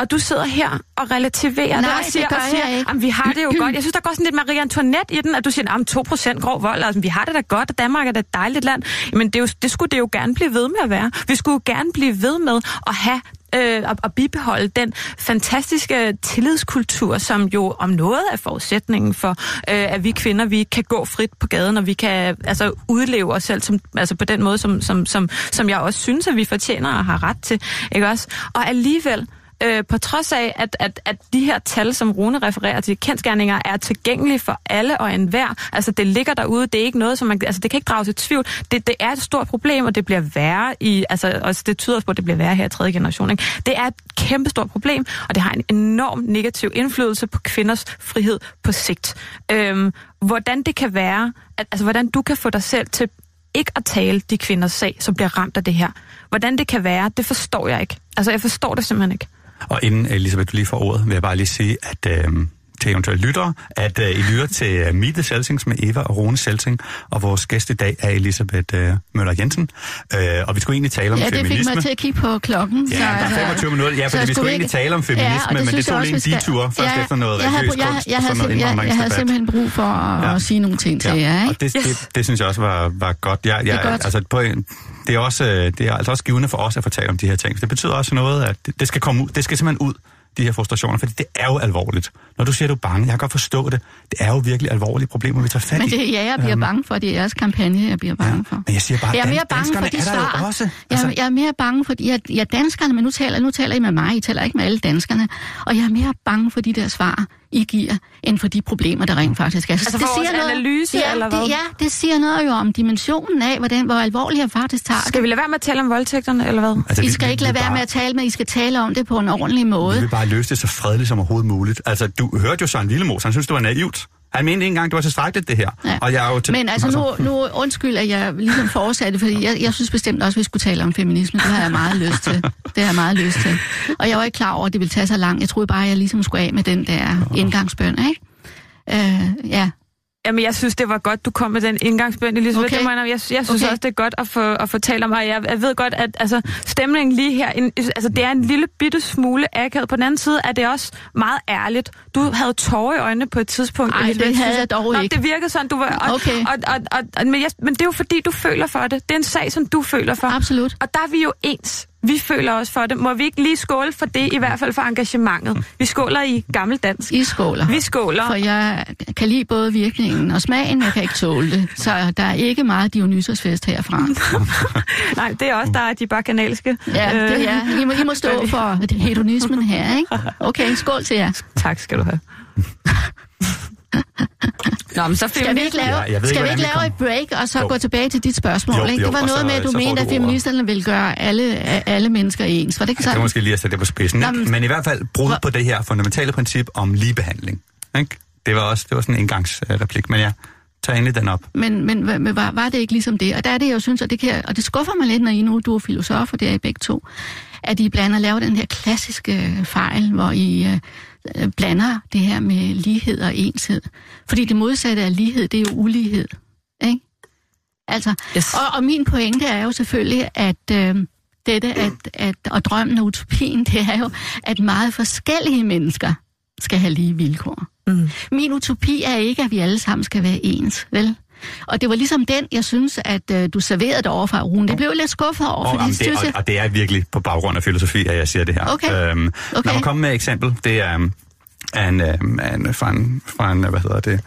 og du sidder her og relativerer Nej, det og siger, det og siger. Jamen, vi har det jo godt. Jeg synes, der går sådan lidt Marie Antoinette i den, at du siger, at 2% grov vold, altså, vi har det da godt, og Danmark er da et dejligt land. Men det, er jo, det skulle det jo gerne blive ved med at være. Vi skulle jo gerne blive ved med at have øh, at, at bibeholde den fantastiske tillidskultur, som jo om noget er forudsætningen for, øh, at vi kvinder vi kan gå frit på gaden, og vi kan altså, udleve os selv som, altså, på den måde, som, som, som, som jeg også synes, at vi fortjener og har ret til. Ikke også? Og alligevel, øh, på trods af, at, at, at de her tal, som Rune refererer til, kendskærninger, er tilgængelige for alle og enhver. Altså, det ligger derude. Det er ikke noget, som man... Altså, det kan ikke drages i tvivl. Det, det er et stort problem, og det bliver værre i... Altså, også det tyder på, at det bliver værre her i tredje generation. Ikke? Det er et kæmpestort problem, og det har en enorm negativ indflydelse på kvinders frihed på sigt. Øhm, hvordan det kan være... At, altså, hvordan du kan få dig selv til ikke at tale de kvinders sag, som bliver ramt af det her. Hvordan det kan være, det forstår jeg ikke. Altså, jeg forstår det simpelthen ikke. Og inden Elisabeth du lige får ordet, vil jeg bare lige sige, at øh, til eventuelle lyttere, at øh, I lytter til uh, Meet the Selsings med Eva og Rune Selsing, og vores gæst i dag er Elisabeth øh, Møller Jensen. Øh, og vi skulle egentlig tale om ja, det feminisme. fik mig til at kigge på klokken. Ja, så, der er 25 minutter. Ja, fordi vi skulle egentlig tale om feminisme, ja, det men det tog lige en detur først ja, efter noget jeg religiøs jeg, kunst, jeg, og så noget jeg, jeg havde simpelthen brug for at, ja. at sige nogle ting til ja. jer. Ikke? Og det, det, det, synes jeg også var, var godt. Jeg, jeg, det er godt. Altså, på en, det er, også, øh, det er altså også givende for os at fortælle om de her ting. Det betyder også noget, at det, det skal komme ud. Det skal simpelthen ud de her frustrationer, for det er jo alvorligt. Når du siger, at du er bange, jeg kan godt forstå det. Det er jo virkelig alvorlige problemer, vi tager fat i. Men det er ja, jeg bliver Øhm, bange for, det er jeres kampagne, jeg bliver bange for. Men jeg siger bare, Jeg er mere bange for de er svar. også. Altså, Jeg, jeg er mere bange for, ja, ja, danskerne, men nu taler, nu taler I med mig, I taler ikke med alle danskerne. Og jeg er mere bange for de der svar, I giver, end for de problemer, der rent faktisk er. Så Altså for vores analyse, ja, eller hvad? Det, ja, det siger noget jo om dimensionen af, hvordan, hvor alvorligt jeg faktisk tager det. Skal vi lade være med at tale om voldtægterne, eller hvad? altså, I skal vi- ikke lade være bare- med at tale med, I skal tale om det på en ordentlig måde. Vi vil bare løse det så fredeligt som overhovedet muligt. Altså, du hørte jo Søren Lillemos, han synes, det var naivt. Han mente ikke engang, det var tilstrækkeligt, det her. Ja. Og jeg er jo til... Men altså, nu, nu undskyld, at jeg ligesom fortsatte, fordi jeg, jeg synes bestemt også, at vi skulle tale om feminisme. Det har jeg meget lyst til. Det har jeg meget lyst til. Og jeg var ikke klar over, at det ville tage så langt. Jeg troede bare, at jeg ligesom skulle af med den der indgangsbøn, ikke? Øh, ja. Jamen, jeg synes, det var godt, du kom med den indgangsbøn, Elisabeth. Okay. Det må jeg, jeg, synes Okay. også, det er godt at få, at få talt om, og jeg, jeg ved godt, at altså, stemningen lige her, en, altså, det er en lille bitte smule akavet. På den anden side er det også meget ærligt. Du havde tårer i øjnene på et tidspunkt. Ej, Elisabeth, det havde jeg dog Nå, ikke. det virkede sådan, du var... Og, Okay. og, og, og, og, men, jeg, men det er jo fordi, du føler for det. Det er en sag, som du føler for. Absolut. Og der er vi jo ens. Vi føler også for det. Må vi ikke lige skåle for det, i hvert fald for engagementet? Vi skåler i gammeldansk. I skåler. Vi skåler. For jeg kan lide både virkningen og smagen, jeg kan ikke tåle det. Så der er ikke meget Dionysos-fest herfra. Nej, det er også der er de bakanalske. Ja, det er. I må, I må stå for hedonismen her, ikke? Okay, skål til jer. Tak skal du have. Nå, men så Skal vi ikke lave, Ja, jeg ved skal ikke, vi ikke lave vi et break, og så Jo. gå tilbage til dit spørgsmål? Jo, ikke? jo, Det var og noget så- med, at du mente, at feministerne ville gøre alle, alle mennesker ens. Var det ikke Det er sådan? måske lige at sætte det på spidsen. Nå, Ikke? men- Men i hvert fald brud på det her fundamentale princip om ligebehandling. Ikke? Det var også det var sådan en indgangsreplik, men jeg tager endelig den op. Men, men, men var, var det ikke ligesom det? Og der er det, jeg synes, og det, kan, og det skuffer mig lidt, når I nu, du er filosof, og det er I begge to, at I blander laver den her klassiske fejl, hvor I øh, øh, blander det her med lighed og enshed. Fordi det modsatte af lighed, det er jo ulighed. Ikke? Altså, Yes. og, og min pointe er jo selvfølgelig, at øh, dette, at, at, og drømmen og utopien, det er jo, at meget forskellige mennesker skal have lige vilkår. Mm. Min utopi er ikke, at vi alle sammen skal være ens, vel? Og det var ligesom den, jeg synes, at øh, du serverede det over fra Rune. Det blev jeg lidt skuffet over, Og, fordi jamen, det, synes og, jeg... og det er virkelig på baggrund af filosofi, at jeg siger det her. Okay. Øhm, Okay. Lad mig komme med et eksempel. Det er um, en, um, en, fra, en, fra en, hvad hedder det,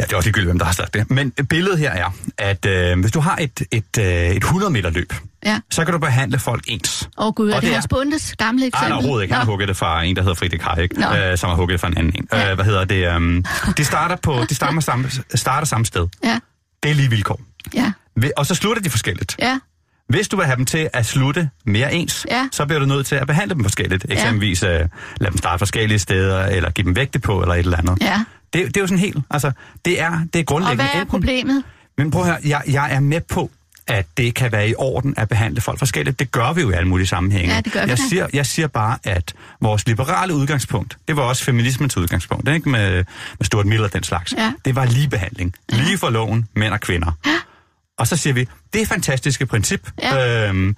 Ja, det er også ligegyldigt, hvem der har sagt det. Men billedet her er, at øh, hvis du har et, et, øh, et 100 meter løb, Ja. så kan du behandle folk ens. Åh oh, gud, er Og det, det er- Hans Bundes gamle eksempel? Nej, overhovedet ikke. Han har hugget det fra en, der hedder Friedrich Hayek, Nå. øh, som har hugget det fra en anden en. Ja. Øh, hvad hedder det? Um, de starter, på, de starter, samme, starter samme sted. Ja, Det er lige vilkår. ja, Og så slutter de forskelligt. ja, Hvis du vil have dem til at slutte mere ens, Ja. så bliver du nødt til at behandle dem forskelligt. Eksempelvis øh, lad dem starte forskellige steder, eller give dem vægte på, eller et eller andet. ja. Det, det er jo sådan helt, altså, det er, det er Og grundlæggende. hvad er problemet? Men prøv at høre, jeg, jeg er med på, at det kan være i orden at behandle folk forskelligt. Det gør vi jo i alle mulige sammenhænge. Ja, det gør jeg, da. siger, jeg siger bare, at vores liberale udgangspunkt, det var også feminismens udgangspunkt, ikke? Med, med Stuart Mill og den slags. Ja. Det var ligebehandling. Lige for loven, mænd og kvinder. Ja. Og så siger vi, det er et fantastiske princip. Ja. Øhm,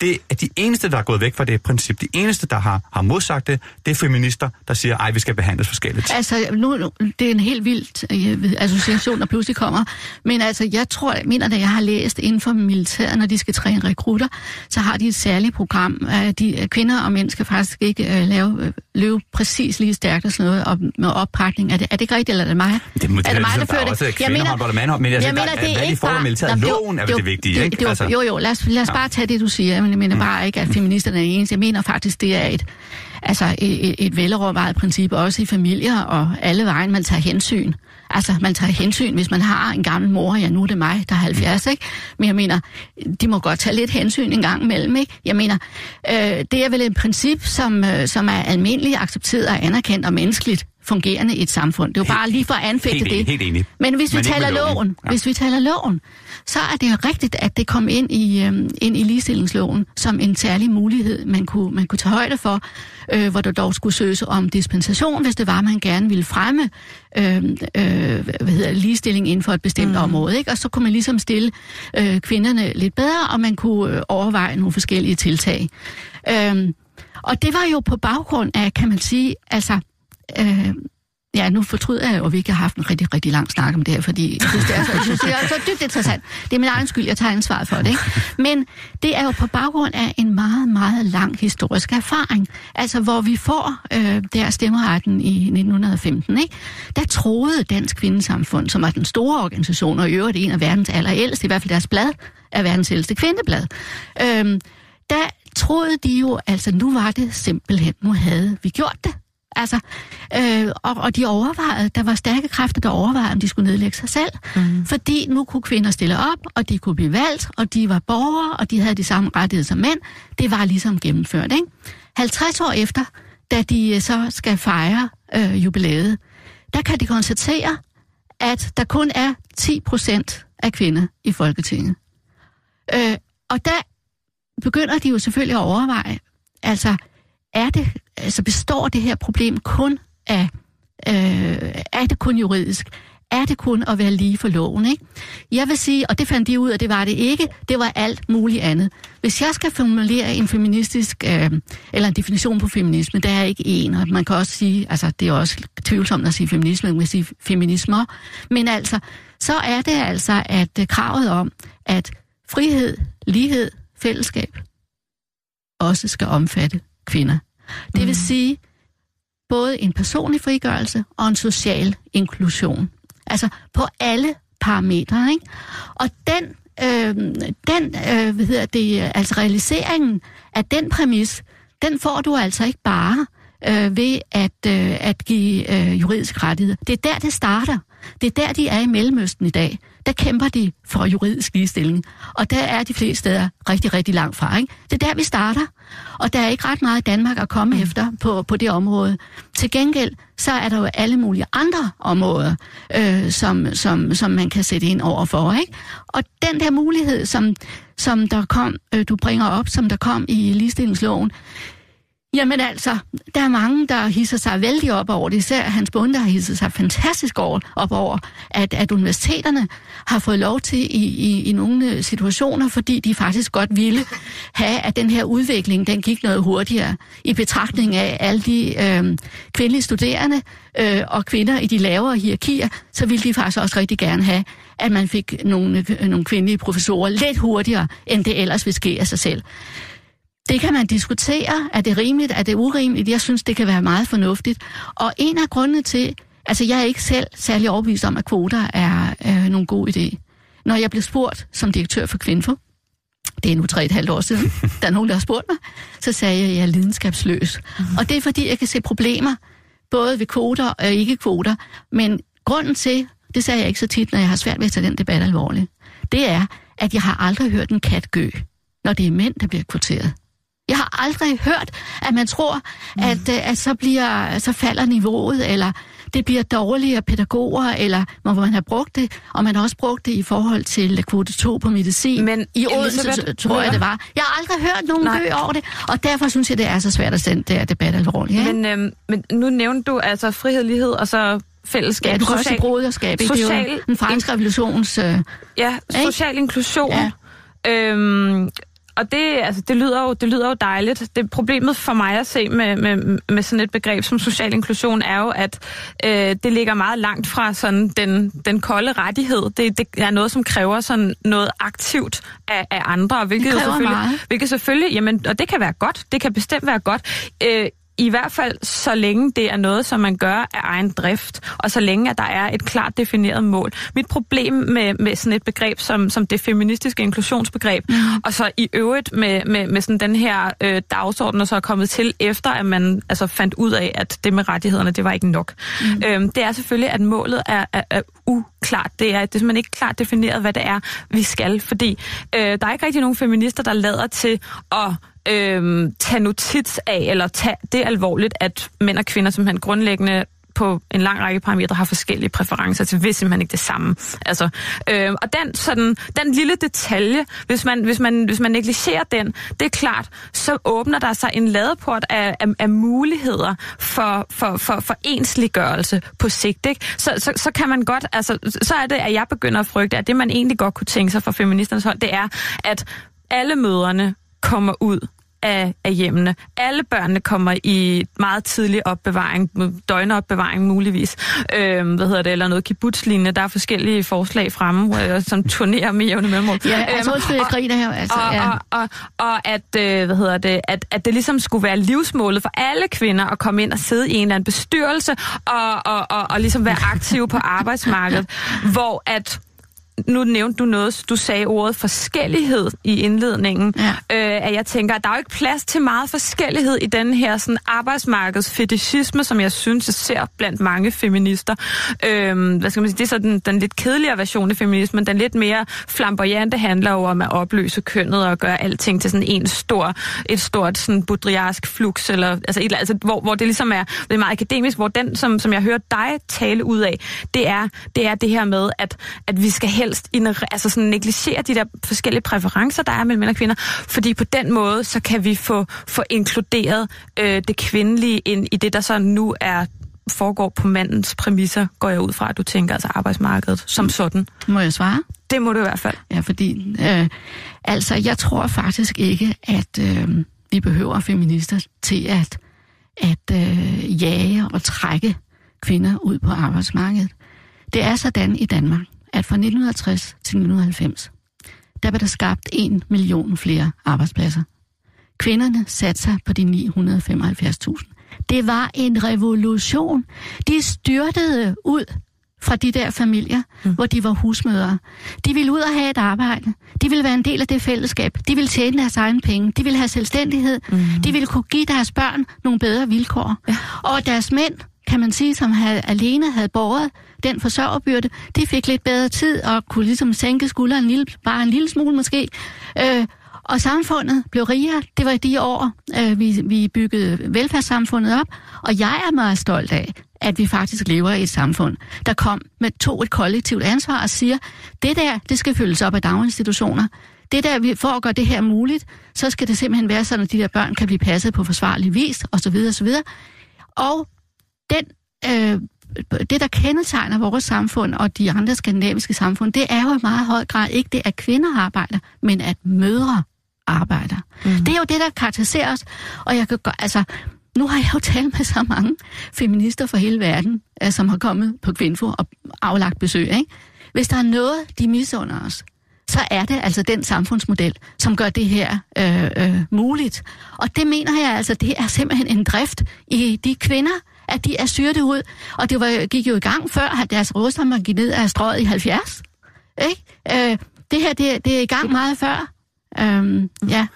det er de eneste, der er gået væk fra det princip. De eneste, der har, har modsagt det, det er feminister, der siger, ej, vi skal behandles forskelligt. Altså, nu, nu- det er en helt vildt øh, association, der pludselig kommer. Men altså, jeg tror, jeg mener, da jeg har læst inden for militæret, når de skal træne rekrutter, så har de et særligt program. Øh, de, øh, kvinder og mænd skal faktisk ikke øh, lave, løbe præcis lige stærkt og sådan noget og, med oppakning. Er det, er det ikke rigtigt, eller er det mig? Det, må, det er det mig, der fører også det? kvindehåndbold og mandhånd, men altså, jeg der, mener, det er hvad de ikke får bare... militæret, loven er vel det vigtige, det, ikke? Det, Altså, jo, jo, lad os, lad os bare tage det, du siger. Jeg mener bare ikke, at feministerne er eneste. Jeg mener faktisk, det er et, altså et, et, et velovervejet princip, også i familier og alle vejen, man tager hensyn. Altså, man tager hensyn, hvis man har en gammel mor, ja, nu er det mig, der er 70, ikke? Men jeg mener, de må godt tage lidt hensyn en gang imellem, ikke? Jeg mener, øh, det er vel et princip, som, øh, som er almindeligt accepteret og anerkendt og menneskeligt fungerende i et samfund. Det er jo bare lige for at anfægte Helt enig, det. helt enig. Men hvis vi Men taler loven. loven, Ja. hvis vi taler loven, så er det jo rigtigt, at det kom ind i, øhm, ind i ligestillingsloven som en særlig mulighed, man kunne, man kunne tage højde for, øh, hvor der dog skulle søges om dispensation, hvis det var, man gerne ville fremme øh, øh, hvad hedder, det, ligestilling inden for et bestemt mm. område. Ikke? Og så kunne man ligesom stille øh, kvinderne lidt bedre, og man kunne øh, overveje nogle forskellige tiltag. Øh, og det var jo på baggrund af, kan man sige, altså... Øh, Ja, nu fortryder jeg jo, at vi ikke har haft en rigtig, rigtig lang snak om det her, fordi jeg synes, det er så, jeg synes, det er så dybt interessant. Det er min egen skyld, jeg tager ansvaret for det. Ikke? Men det er jo på baggrund af en meget, meget lang historisk erfaring. Altså, hvor vi får øh, der stemmeretten i 1915, ikke? der troede Dansk Kvindesamfund, som er den store organisation, og i øvrigt en af verdens allerældste, i hvert fald deres blad, er verdens ældste kvindeblad. Øh, der troede de jo, altså nu var det simpelthen, nu havde vi gjort det. Altså, øh, og, og de overvejede, der var stærke kræfter, der overvejede, om de skulle nedlægge sig selv. Mm. Fordi nu kunne kvinder stille op, og de kunne blive valgt, og de var borgere, og de havde de samme rettigheder som mænd. Det var ligesom gennemført, ikke? 50 år efter, da de øh, så skal fejre øh, jubilæet, der kan de konstatere, at der kun er 10 procent af kvinder i Folketinget. Øh, og der begynder de jo selvfølgelig at overveje, altså, er det, altså består det her problem kun af, øh, er det kun juridisk? Er det kun at være lige for loven, ikke? Jeg vil sige, og det fandt de ud af, det var det ikke, det var alt muligt andet. Hvis jeg skal formulere en feministisk, øh, eller en definition på feminisme, der er ikke en, og man kan også sige, altså det er også tvivlsomt at sige feminisme, man kan sige feminismer, men altså, så er det altså, at øh, kravet om, at frihed, lighed, fællesskab også skal omfatte kvinder. Det vil sige både en personlig frigørelse og en social inklusion. Altså på alle parametre, ikke? Og den, øh, den øh, hvad hedder det, altså realiseringen af den præmis, den får du altså ikke bare øh, ved at, øh, at give øh, juridisk rettighed. Det er der, det starter. Det er der, de er i Mellemøsten i dag. Der kæmper de for juridisk ligestilling. Og der er de fleste steder rigtig, rigtig langt fra. Ikke? Det er der, vi starter. Og der er ikke ret meget i Danmark at komme mm. efter på, på det område. Til gengæld, så er der jo alle mulige andre områder, øh, som, som, som man kan sætte ind over for. Ikke? Og den der mulighed, som, som der kom, øh, du bringer op, som der kom i ligestillingsloven, Jamen altså, der er mange, der hisser sig vældig op over det. Især Hans Bunde har hisset sig fantastisk over, op over, at, at universiteterne har fået lov til i, i, i nogle øh, situationer, fordi de faktisk godt ville have, at den her udvikling, den gik noget hurtigere i betragtning af alle de øh, kvindelige studerende øh, og kvinder i de lavere hierarkier, så ville de faktisk også rigtig gerne have, at man fik nogle, øh, nogle kvindelige professorer lidt hurtigere, end det ellers ville ske af sig selv. Det kan man diskutere. Er det rimeligt? Er det urimeligt? Jeg synes, det kan være meget fornuftigt. Og en af grundene til, altså jeg er ikke selv særlig overbevist om, at kvoter er øh, nogen god idé. Når jeg blev spurgt som direktør for Kvinfo, det er nu tre et halvt år siden, der er nogen, der har spurgt mig, så sagde jeg, at jeg er lidenskabsløs. Mm. Og det er fordi, jeg kan se problemer, både ved kvoter og ikke kvoter. Men grunden til, det sagde jeg ikke så tit, når jeg har svært ved at tage den debat alvorligt, det er, at jeg har aldrig hørt en kat gø, når det er mænd, der bliver kvoteret. Jeg har aldrig hørt, at man tror, at, øh, at så, bliver, så falder niveauet, eller det bliver dårligere pædagoger, eller hvor man har brugt det, og man har også brugt det i forhold til kvote 2 på medicin. Men I Odense, Elisabeth tror jeg, det var. Jeg har aldrig hørt nogen Nej. gø over det, og derfor synes jeg, det er så svært at sende den der debat alvorligt. Ja? Men, øhm, men nu nævnte du altså frihed, lighed og så fællesskab. ja, du kan også social, broderskab, ikke? Det er jo social- den franske revolutions... Øh, ja, social inklusion. Ja. Øhm, og det, altså, det, lyder jo, det lyder jo dejligt. Det problemet for mig at se med, med, med sådan et begreb som social inklusion er jo, at øh, det ligger meget langt fra sådan den, den kolde rettighed. Det, det er noget, som kræver sådan noget aktivt af, af andre. Hvilket selvfølgelig, meget. Hvilket selvfølgelig, jamen, og det kan være godt. Det kan bestemt være godt. Øh, i hvert fald så længe det er noget, som man gør af egen drift, og så længe at der er et klart defineret mål. Mit problem med, med sådan et begreb som, som det feministiske inklusionsbegreb, mm. og så i øvrigt med, med, med sådan den her øh, dagsorden, der så er kommet til efter, at man altså fandt ud af, at det med rettighederne, det var ikke nok. Mm. Øhm, det er selvfølgelig, at målet er, er, er uklart. Det er, det er simpelthen ikke klart defineret, hvad det er, vi skal, fordi øh, der er ikke rigtig nogen feminister, der lader til at øh, tage notits af, eller tage det alvorligt, at mænd og kvinder simpelthen grundlæggende på en lang række parametre har forskellige præferencer til, hvis simpelthen ikke det samme. Altså, øh, og den, sådan, den lille detalje, hvis man, hvis, man, hvis man negligerer den, det er klart, så åbner der sig en ladeport af, af, af muligheder for, for, for, for ensliggørelse på sigt. Ikke? Så, så, så kan man godt, altså, så er det, at jeg begynder at frygte, at det man egentlig godt kunne tænke sig fra feministernes hold, det er, at alle møderne kommer ud af, af hjemmene. Alle børnene kommer i meget tidlig opbevaring, døgnopbevaring muligvis, øh, hvad hedder det, eller noget kibutzlignende. Der er forskellige forslag fremme, øh, som turnerer med jævne mellemrum. Ja, altså Øhm, undskyld, jeg griner her. Altså, og, ja. og, og, og at, øh, hvad hedder det, at, at det ligesom skulle være livsmålet for alle kvinder at komme ind og sidde i en eller anden bestyrelse og, og, og, og ligesom være aktive på arbejdsmarkedet, hvor at nu nævnte du noget, du sagde ordet forskellighed i indledningen, Ja. øh, at jeg tænker, at der er jo ikke plads til meget forskellighed i den her sådan, arbejdsmarkedsfetishisme, som jeg synes, jeg ser blandt mange feminister. Øh, hvad skal man sige, det er så den, den lidt kedeligere version af feminismen, den lidt mere flamboyante handler jo om at opløse kønnet og gøre alting til sådan en stor, et stort sådan budriarsk flux, eller, altså, et, altså, hvor, hvor det ligesom er, det er meget akademisk, hvor den, som, som jeg hører dig tale ud af, det er det, er det her med, at, at vi skal helst altså sådan negligere de der forskellige præferencer, der er mellem mænd og kvinder, fordi på den måde, så kan vi få, få inkluderet øh, det kvindelige ind i det, der så nu er foregår på mandens præmisser, går jeg ud fra, at du tænker altså arbejdsmarkedet som sådan. Må jeg svare? Det må du i hvert fald. Ja, fordi øh, altså, jeg tror faktisk ikke, at øh, vi behøver feminister til at, at øh, jage og trække kvinder ud på arbejdsmarkedet. Det er sådan i Danmark, at fra 1960 til 1990, der blev der skabt en million flere arbejdspladser. Kvinderne satte sig på de 975.000. Det var en revolution. De styrtede ud fra de der familier, mm. hvor de var husmødre. De ville ud og have et arbejde. De ville være en del af det fællesskab. De ville tjene deres egen penge. De ville have selvstændighed. Mm. De ville kunne give deres børn nogle bedre vilkår. Ja. Og deres mænd, kan man sige, som havde, alene havde båret den forsørgerbyrde, de fik lidt bedre tid og kunne ligesom sænke skulderen en lille, bare en lille smule måske. Øh, og samfundet blev rigere. Det var i de år, øh, vi, vi byggede velfærdssamfundet op. Og jeg er meget stolt af, at vi faktisk lever i et samfund, der kom med to et kollektivt ansvar og siger, det der, det skal følges op af daginstitutioner. Det der, vi- for at gøre det her muligt, så skal det simpelthen være sådan, at de der børn kan blive passet på forsvarlig vis, osv. osv. Og den, øh, det, der kendetegner vores samfund og de andre skandinaviske samfund, det er jo i meget høj grad ikke det, at kvinder arbejder, men at mødre arbejder. Mm. Det er jo det, der karakteriserer os. Og jeg kan godt, altså, nu har jeg jo talt med så mange feminister fra hele verden, øh, som har kommet på Kvinfo og aflagt besøg. Ikke? Hvis der er noget, de misunder os, så er det altså den samfundsmodel, som gør det her øh, øh, muligt. Og det mener jeg altså, det er simpelthen en drift i de kvinder, at de er syrte ud. Og det var, gik jo i gang før, at deres rådstammer gik ned af strøget i 70. Ikke? Øh, det her, det, det er i gang meget før. Øhm, ja.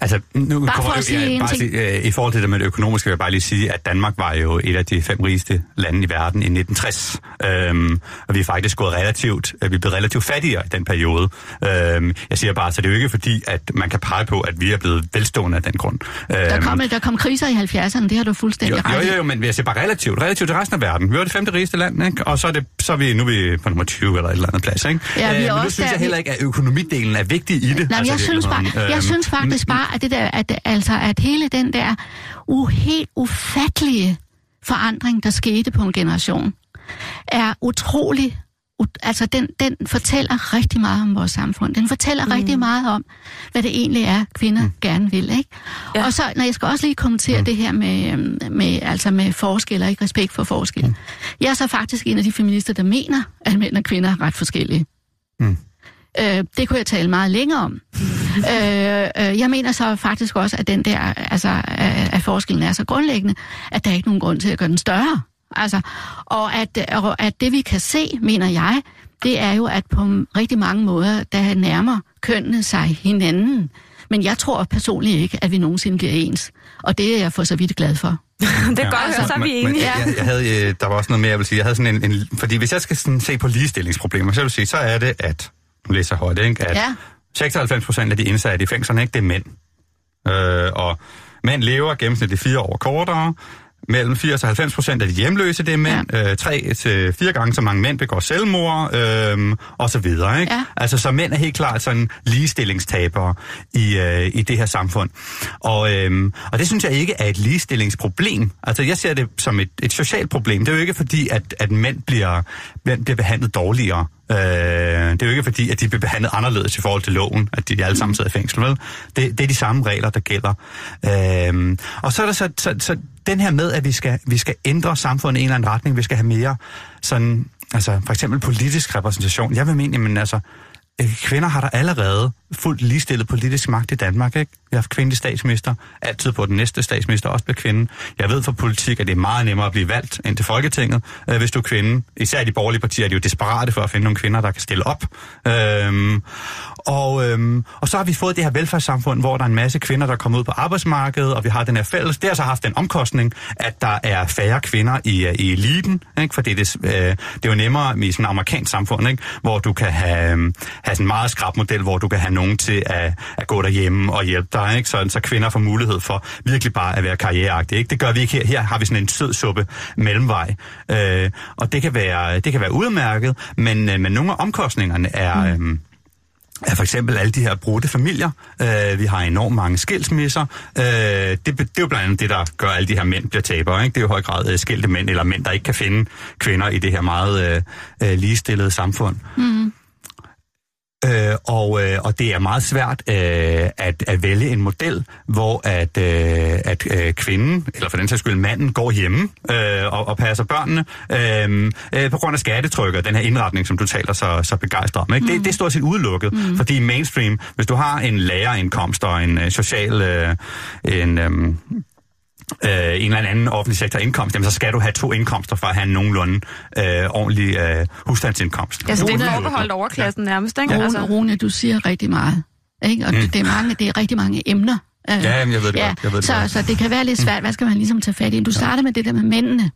Altså, nu Bare for kommer- at sige en bare sige, øh, I forhold til det med det økonomiske, vil jeg bare lige sige, at Danmark var jo et af de fem rigeste lande i verden i 1960. Øhm, og vi er faktisk gået relativt, øh, vi er blevet relativt fattigere i den periode. Øhm, jeg siger bare, så det er jo ikke fordi, at man kan pege på, at vi er blevet velstående af den grund. Der Øhm, kom, der kom kriser i 70'erne, det har du jo, fuldstændig jo, ret i. jo, jo, men jeg siger bare relativt. Relativt til resten af verden. Vi var det femte rigeste land, ikke? Og så er, det, så er vi, nu er vi på nummer 20 eller et eller andet plads, ikke? Ja, vi er men nu også synes der, jeg heller ikke, at økonomidelen er vigtig i det. Nej, altså, jeg, synes bare, jeg Øhm, synes faktisk bare, at det der, at, altså, at hele den der u, helt ufattelige forandring, der skete på en generation, er utrolig, altså den, den fortæller rigtig meget om vores samfund. Den fortæller mm. rigtig meget om, hvad det egentlig er, kvinder mm. gerne vil. Ikke? Ja. Ja. Og så, når jeg skal også lige kommentere mm. det her med, øhm, med, altså med forskel og ikke respekt for forskel. Mm. Jeg er så faktisk en af de feminister, der mener, at mænd og kvinder er ret forskellige. Mm. Øh, det kunne jeg tale meget længere om. øh, øh, jeg mener så faktisk også, at den der, altså, at, forskellen er så grundlæggende, at der er ikke nogen grund til at gøre den større. Altså, og at, og at det vi kan se, mener jeg, det er jo, at på rigtig mange måder, der nærmer kønnene sig hinanden. Men jeg tror personligt ikke, at vi nogensinde bliver ens. Og det er jeg for så vidt glad for. det er godt, Altså, så er vi men- men enige. Jeg, jeg havde, øh, der var også noget mere, jeg vil sige. Jeg havde sådan en, en fordi hvis jeg skal sådan se på ligestillingsproblemer, så vil jeg sige, så er det, at, læser jeg højt, ikke? at Ja. 96 procent af de indsatte i fængslerne, ikke, det er mænd. Øh, og mænd lever gennemsnitligt fire år kortere. Mellem 80 og 90 procent af de hjemløse, det er mænd. Ja. Øh, tre til fire gange så mange mænd begår selvmord, øh, og så videre. Ikke? Ja. Altså, så mænd er helt klart sådan ligestillingstabere i, øh, i det her samfund. Og, øh, og det synes jeg ikke er et ligestillingsproblem. Altså, jeg ser det som et, et socialt problem. Det er jo ikke fordi, at, at mænd bliver, bliver behandlet dårligere. Øh, det er jo ikke fordi, at de bliver behandlet anderledes i forhold til loven, at de alle sammen sidder i fængsel, vel? Det, det er de samme regler, der gælder. Øh, og så er der så, så, så den her med, at vi skal, vi skal ændre samfundet i en eller anden retning, vi skal have mere sådan, altså for eksempel politisk repræsentation. Jeg vil mene, men altså, Øh, kvinder har der allerede fuldt ligestillet politisk magt i Danmark, ikke? Vi har haft kvindelig statsminister, altid på den næste statsminister også bliver kvinde. Jeg ved fra politik, at det er meget nemmere at blive valgt ind til Folketinget, øh, hvis du er kvinde. Især i de borgerlige partier er de jo desperate for at finde nogle kvinder, der kan stille op. Øhm, og, øhm, og så har vi fået det her velfærdssamfund, hvor der er en masse kvinder, der kommer ud på arbejdsmarkedet, og vi har den her fælles. Det har så haft den omkostning, at der er færre kvinder i, øh, i eliten, ikke? fordi det, øh, det er jo nemmere i sådan et amerikansk samfund, ikke? hvor du kan have, øhm, have sådan en meget skrab model, hvor du kan have nogen til at, at gå derhjemme og hjælpe dig, ikke? Så, så kvinder får mulighed for virkelig bare at være karriereagtige. Ikke? Det gør vi ikke her. Her har vi sådan en sød suppe mellemvej, øh, og det kan være, det kan være udmærket, men, øh, men nogle af omkostningerne er... Mm. Øh, er for eksempel alle de her brudte familier. Øh, vi har enormt mange skilsmisser. Øh, det, det er jo blandt andet det, der gør alle de her mænd bliver tabere. Ikke? Det er jo i høj grad øh, skilte mænd, eller mænd, der ikke kan finde kvinder i det her meget øh, øh ligestillede samfund. Mm. Øh, og, øh, og det er meget svært øh, at, at vælge en model, hvor at, øh, at øh, kvinden, eller for den sags skyld manden, går hjemme øh, og, og passer børnene øh, øh, på grund af skattetrykket den her indretning, som du taler så, så begejstret om. Ikke? Mm. Det, det er stort set udelukket, mm. fordi mainstream, hvis du har en lærerindkomst og en øh, social... Øh, en, øh, øh, en eller anden offentlig sektor indkomst, jamen, så skal du have to indkomster for at have en nogenlunde øh, ordentlig øh, husstandsindkomst. Altså, det er forbeholdt overklassen nærmest, ikke? Rune, Altså, Rune, du siger rigtig meget. Ikke? Og mm. det, er mange, det er rigtig mange emner. Øh, Ja, jamen, jeg ved det ja, godt, jeg ved det så, godt. så det kan være lidt svært. Hvad skal man ligesom tage fat i? Du starter med det der med mændene.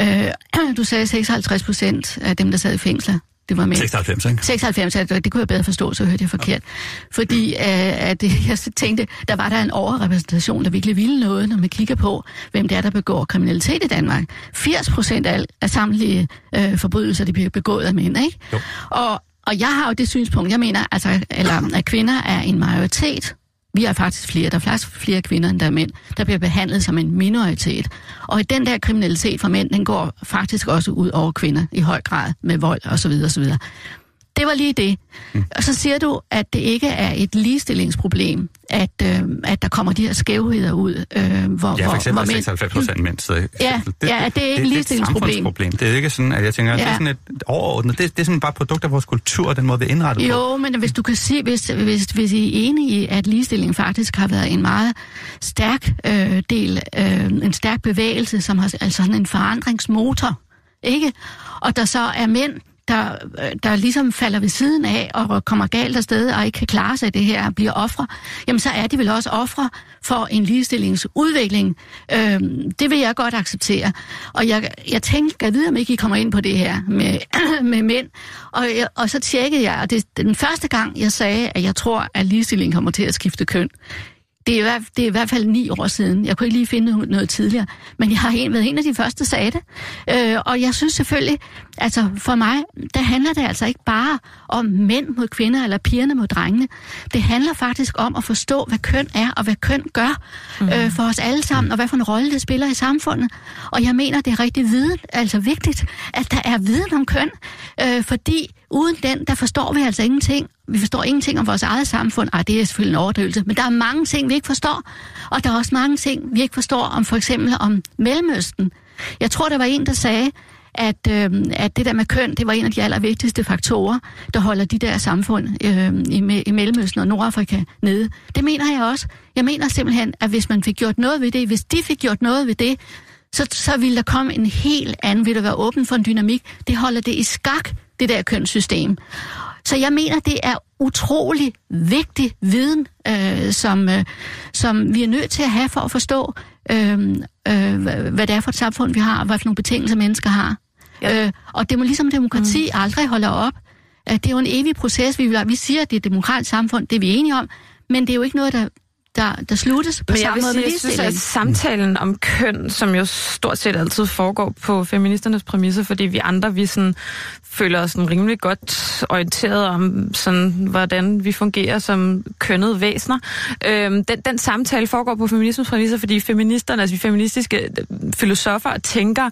Øh, du sagde 56 procent af dem, der sad i fængsler, det var mænd. 96, ikke? 96, altså, det kunne jeg bedre forstå, så hørte jeg forkert. Fordi øh, at, jeg tænkte, der var der en overrepræsentation, der virkelig ville noget, når man kigger på, hvem det er, der begår kriminalitet i Danmark. 80 procent af, af samtlige øh, forbrydelser, de bliver begået af mænd, ikke? Jo. Og, og jeg har jo det synspunkt, jeg mener, altså, eller, at kvinder er en majoritet. Vi er faktisk flere, der er faktisk flere kvinder, end der er mænd, der bliver behandlet som en minoritet. Og i den der kriminalitet for mænd, den går faktisk også ud over kvinder i høj grad med vold osv. osv. Det var lige det. Mm. Og så siger du, at det ikke er et ligestillingsproblem, at, øh, at der kommer de her skævheder ud, øh, hvor, Ja, for eksempel hvor er mænd... 96 procent mænd sidder i Ja, fængsel. ja, det er ikke et ligestillingsproblem. Det er et samfundsproblem. Det er ikke sådan, at jeg tænker, ja. det er sådan et overordnet. Det, det er sådan bare et produkt af vores kultur, og den måde, vi er indrettet på. Jo, men hvis du kan sige, hvis, hvis, hvis I er enige i, at ligestilling faktisk har været en meget stærk øh, del, øh, en stærk bevægelse, som har altså sådan en forandringsmotor, ikke? Og der så er mænd, der, øh, der ligesom falder ved siden af og kommer galt afsted og ikke kan klare sig det her og bliver ofre, jamen så er de vel også ofre for en ligestillingsudvikling. Øhm, det vil jeg godt acceptere. Og jeg, jeg tænkte, jeg ved om ikke I kommer ind på det her med, med mænd. Og, jeg, og så tjekkede jeg, og det den første gang, jeg sagde, at jeg tror, at ligestilling kommer til at skifte køn. Det er, i hvert, det er i hvert fald ni år siden. Jeg kunne ikke lige finde noget tidligere. Men jeg har en, været en af de første, der sagde det. Øh, og jeg synes selvfølgelig, altså for mig, der handler det altså ikke bare om mænd mod kvinder eller pigerne mod drengene. Det handler faktisk om at forstå, hvad køn er og hvad køn gør mm. øh, for os alle sammen, og hvad for en rolle det spiller i samfundet. Og jeg mener, det er rigtig viden, altså vigtigt, at der er viden om køn, øh, fordi uden den, der forstår vi altså ingenting. Vi forstår ingenting om vores eget samfund. Ej, det er selvfølgelig en overdrivelse. Men der er mange ting, vi ikke forstår. Og der er også mange ting, vi ikke forstår om for eksempel om Mellemøsten. Jeg tror, der var en, der sagde, at, øh, at det der med køn, det var en af de allervigtigste faktorer, der holder de der samfund øh, i, i Mellemøsten og Nordafrika nede. Det mener jeg også. Jeg mener simpelthen, at hvis man fik gjort noget ved det, hvis de fik gjort noget ved det, så, så ville der komme en helt anden, vil der være åben for en dynamik. Det holder det i skak, det der kønssystem. Så jeg mener, det er utrolig vigtig viden, øh, som, øh, som vi er nødt til at have for at forstå, øh, øh, hvad det er for et samfund, vi har, hvad for nogle betingelser mennesker har. Ja. Øh, og det må ligesom demokrati mm. aldrig holde op. Øh, det er jo en evig proces. Vi, vi siger, at det er et demokratisk samfund, det er vi enige om, men det er jo ikke noget, der der, der sluttes på Men samme måde sige, med jeg synes, at samtalen om køn, som jo stort set altid foregår på feministernes præmisser, fordi vi andre, vi sådan føler os sådan rimelig godt orienteret om, sådan, hvordan vi fungerer som kønnede væsener. Øhm, den, den samtale foregår på feminismens præmisser, fordi feministerne, altså de feministiske øh, filosofer og tænkere,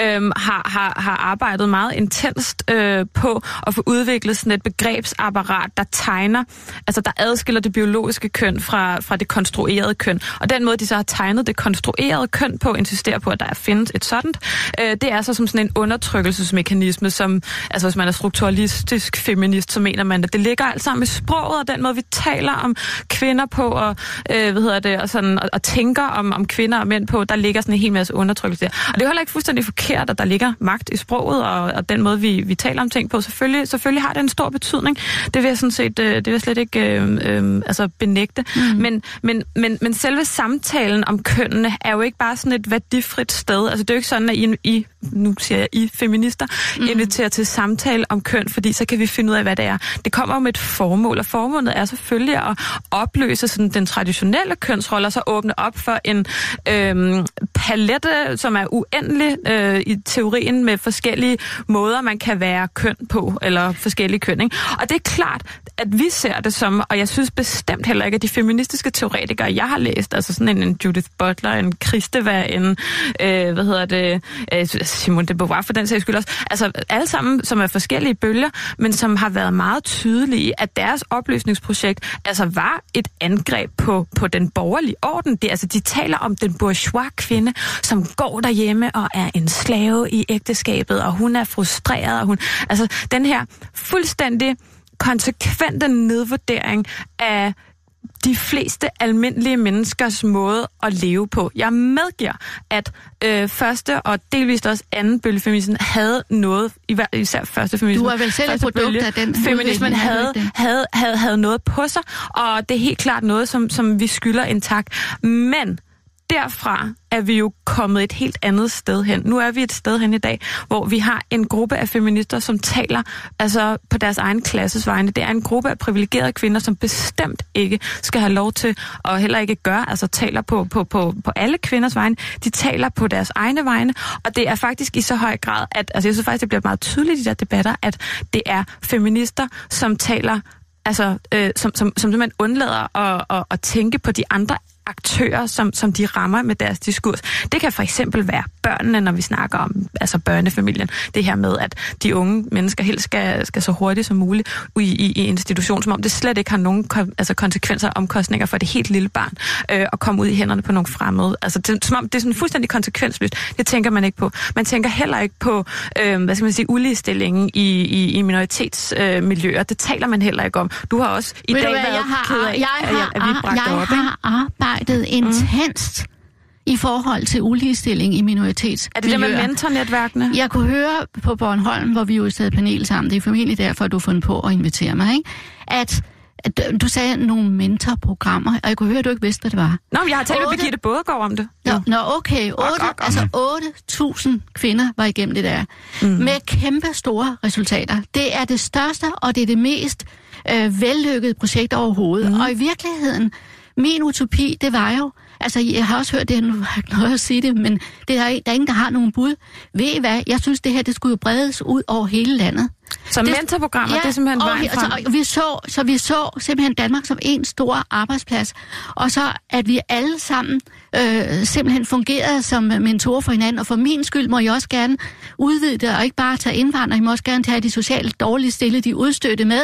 øhm, har, har, har arbejdet meget intenst øh, på at få udviklet sådan et begrebsapparat, der tegner, altså der adskiller det biologiske køn fra, fra det konstruerede køn. Og den måde, de så har tegnet det konstruerede køn på, insisterer på, at der findes et sådan, øh, det er så som sådan en undertrykkelsesmekanisme, som altså hvis man er strukturalistisk feminist, så mener man, at det ligger alt sammen i sproget, og den måde, vi taler om kvinder på, og, øh, hvad hedder det, og, sådan, og, og tænker om, om kvinder og mænd på, der ligger sådan en hel masse undertrykkelse der. Og det er heller ikke fuldstændig forkert, at der ligger magt i sproget, og, og den måde, vi, vi taler om ting på. Selvfølgelig, selvfølgelig har det en stor betydning. Det vil jeg sådan set, øh, det vil jeg slet ikke øh, øh, altså benægte. Mm. Men, men, men, men selve samtalen om kønnene er jo ikke bare sådan et værdifrit sted. Altså det er jo ikke sådan, at I, I nu siger jeg I feminister, mm. inviterer til samtale om køn, fordi så kan vi finde ud af, hvad det er. Det kommer med et formål, og formålet er selvfølgelig at opløse sådan den traditionelle kønsrolle, og så åbne op for en øhm, palette, som er uendelig øh, i teorien med forskellige måder, man kan være køn på, eller forskellige køn. Ikke? Og det er klart, at vi ser det som, og jeg synes bestemt heller ikke, at de feministiske teoretikere, jeg har læst, altså sådan en, en Judith Butler, en Kristeva, en, øh, hvad hedder det, øh, Simone de Beauvoir for den sags skyld også, altså alle sammen, som er forskellige bølger, men som har været meget tydelige, at deres opløsningsprojekt altså var et angreb på, på den borgerlige orden. Det, altså, de taler om den bourgeois kvinde, som går derhjemme og er en slave i ægteskabet, og hun er frustreret, og hun, altså den her fuldstændig konsekvente nedvurdering af de fleste almindelige menneskers måde at leve på. Jeg medgiver, at øh, første og delvist også anden bølge feminismen havde noget, især første feminismen. Du er vel selv et produkt bølge, af den Feminismen havde, havde, havde, havde noget på sig, og det er helt klart noget, som, som vi skylder intakt. Men derfra er vi jo kommet et helt andet sted hen. Nu er vi et sted hen i dag, hvor vi har en gruppe af feminister, som taler altså på deres egen klasses vegne. Det er en gruppe af privilegerede kvinder, som bestemt ikke skal have lov til, og heller ikke gør, altså taler på, på, på, på alle kvinders vegne. De taler på deres egne vegne, og det er faktisk i så høj grad, at altså jeg synes faktisk, det bliver meget tydeligt i de der debatter, at det er feminister, som taler altså, øh, som, som, som simpelthen undlader at, at, at tænke på de andre aktører, som, som de rammer med deres diskurs. Det kan for eksempel være børnene, når vi snakker om altså børnefamilien. Det her med, at de unge mennesker helst skal, skal så hurtigt som muligt i, i, i institution, som om det slet ikke har nogen kon, altså konsekvenser og omkostninger for det helt lille barn øh, at komme ud i hænderne på nogle fremmede. Altså, det, som om det er sådan fuldstændig konsekvensløst. Det tænker man ikke på. Man tænker heller ikke på, øh, hvad skal man sige, uligestillingen i, i, i minoritetsmiljøer. Øh, det taler man heller ikke om. Du har også i Ved dag hvad, været jeg har, ked af, jeg at, har, at vi bragte jeg op. har arbejdet intenst i forhold til uligestilling i minoritets. Er det det med mentornetværkene? Jeg kunne høre på Bornholm, hvor vi jo sad panel sammen, det er formentlig derfor, at du fundet på at invitere mig, ikke? at at du sagde nogle mentorprogrammer, og jeg kunne høre, at du ikke vidste, hvad det var. Nå, men jeg har talt med Birgitte Bådegaard om det. Nå, nå okay. 8, ok, ok. altså 8.000 kvinder var igennem det der. Mm. Med kæmpe store resultater. Det er det største, og det er det mest øh, vellykkede projekt overhovedet. Mm. Og i virkeligheden min utopi, det var jo, altså jeg har også hørt det, nu har ikke noget at sige det, men det er, der er ingen, der har nogen bud. Ved I hvad, jeg synes det her, det skulle jo bredes ud over hele landet. Så Det- mentorprogrammer, det er simpelthen og, vejen frem. altså, og vi så, så vi så simpelthen Danmark som en stor arbejdsplads, og så at vi alle sammen øh, simpelthen fungerede som mentorer for hinanden, og for min skyld må jeg også gerne udvide det, og ikke bare tage indvandrere, jeg må også gerne tage de socialt dårligt stille, de udstødte med,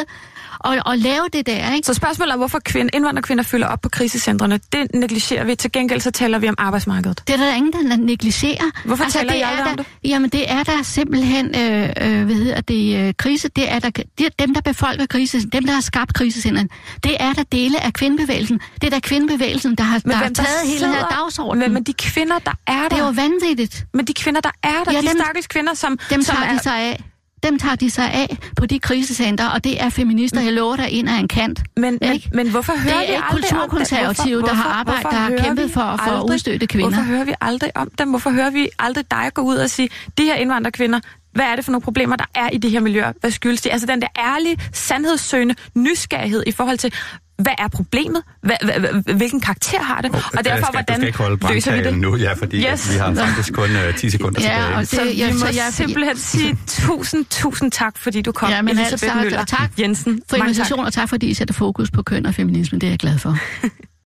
og, og lave det der, ikke? Så spørgsmålet er, hvorfor kvinde, indvandrerkvinder fylder op på krisecentrene. Det negligerer vi. Til gengæld så taler vi om arbejdsmarkedet. Det er der ingen, der negligerer. Hvorfor taler I det er aldrig der, om det? Jamen, det er der simpelthen, øh, øh, hvad hedder det, øh, krise, det er der, det dem, der befolker krise, dem, der har skabt krisecenteren, det er der dele af kvindebevægelsen. Det er der kvindebevægelsen, der har, der har taget hele den her dagsorden. Men, men de kvinder, der er det er jo der, vanvittigt. men de kvinder, der er der, Ja, de dem- stakkels kvinder, som, Dem som tager er, de sig af. Dem tager de sig af på de krisecenter, og det er feminister, jeg lover dig, ind af en kant. Men, men, Ikke? men hvorfor hører Det vi er aldrig om det? kulturkonservative, der har arbejdet- der har kæmpet vi for at få udstødte kvinder? Hvorfor hører vi aldrig om dem? Hvorfor hører vi aldrig dig gå ud og sige, de her indvandrerkvinder, hvad er det for nogle problemer, der er i de her miljøer? Hvad skyldes det? Altså den der ærlige, sandhedssøgende nysgerrighed i forhold til, hvad er problemet? Hvad, hvad, hvad, hvilken karakter har det? Og derfor, skal, hvordan du skal ikke holde løser vi det? nu, ja, fordi Yes. vi har faktisk kun uh, 10 sekunder Ja, tilbage. og det- Så vi jeg- må så jeg- simpelthen sige tusind, tusind tak, fordi du kom, Ja, men Elisabeth altså, Møller og tak Jensen. For invitation, og tak fordi I sætter fokus på køn og feminisme. Det er jeg glad for.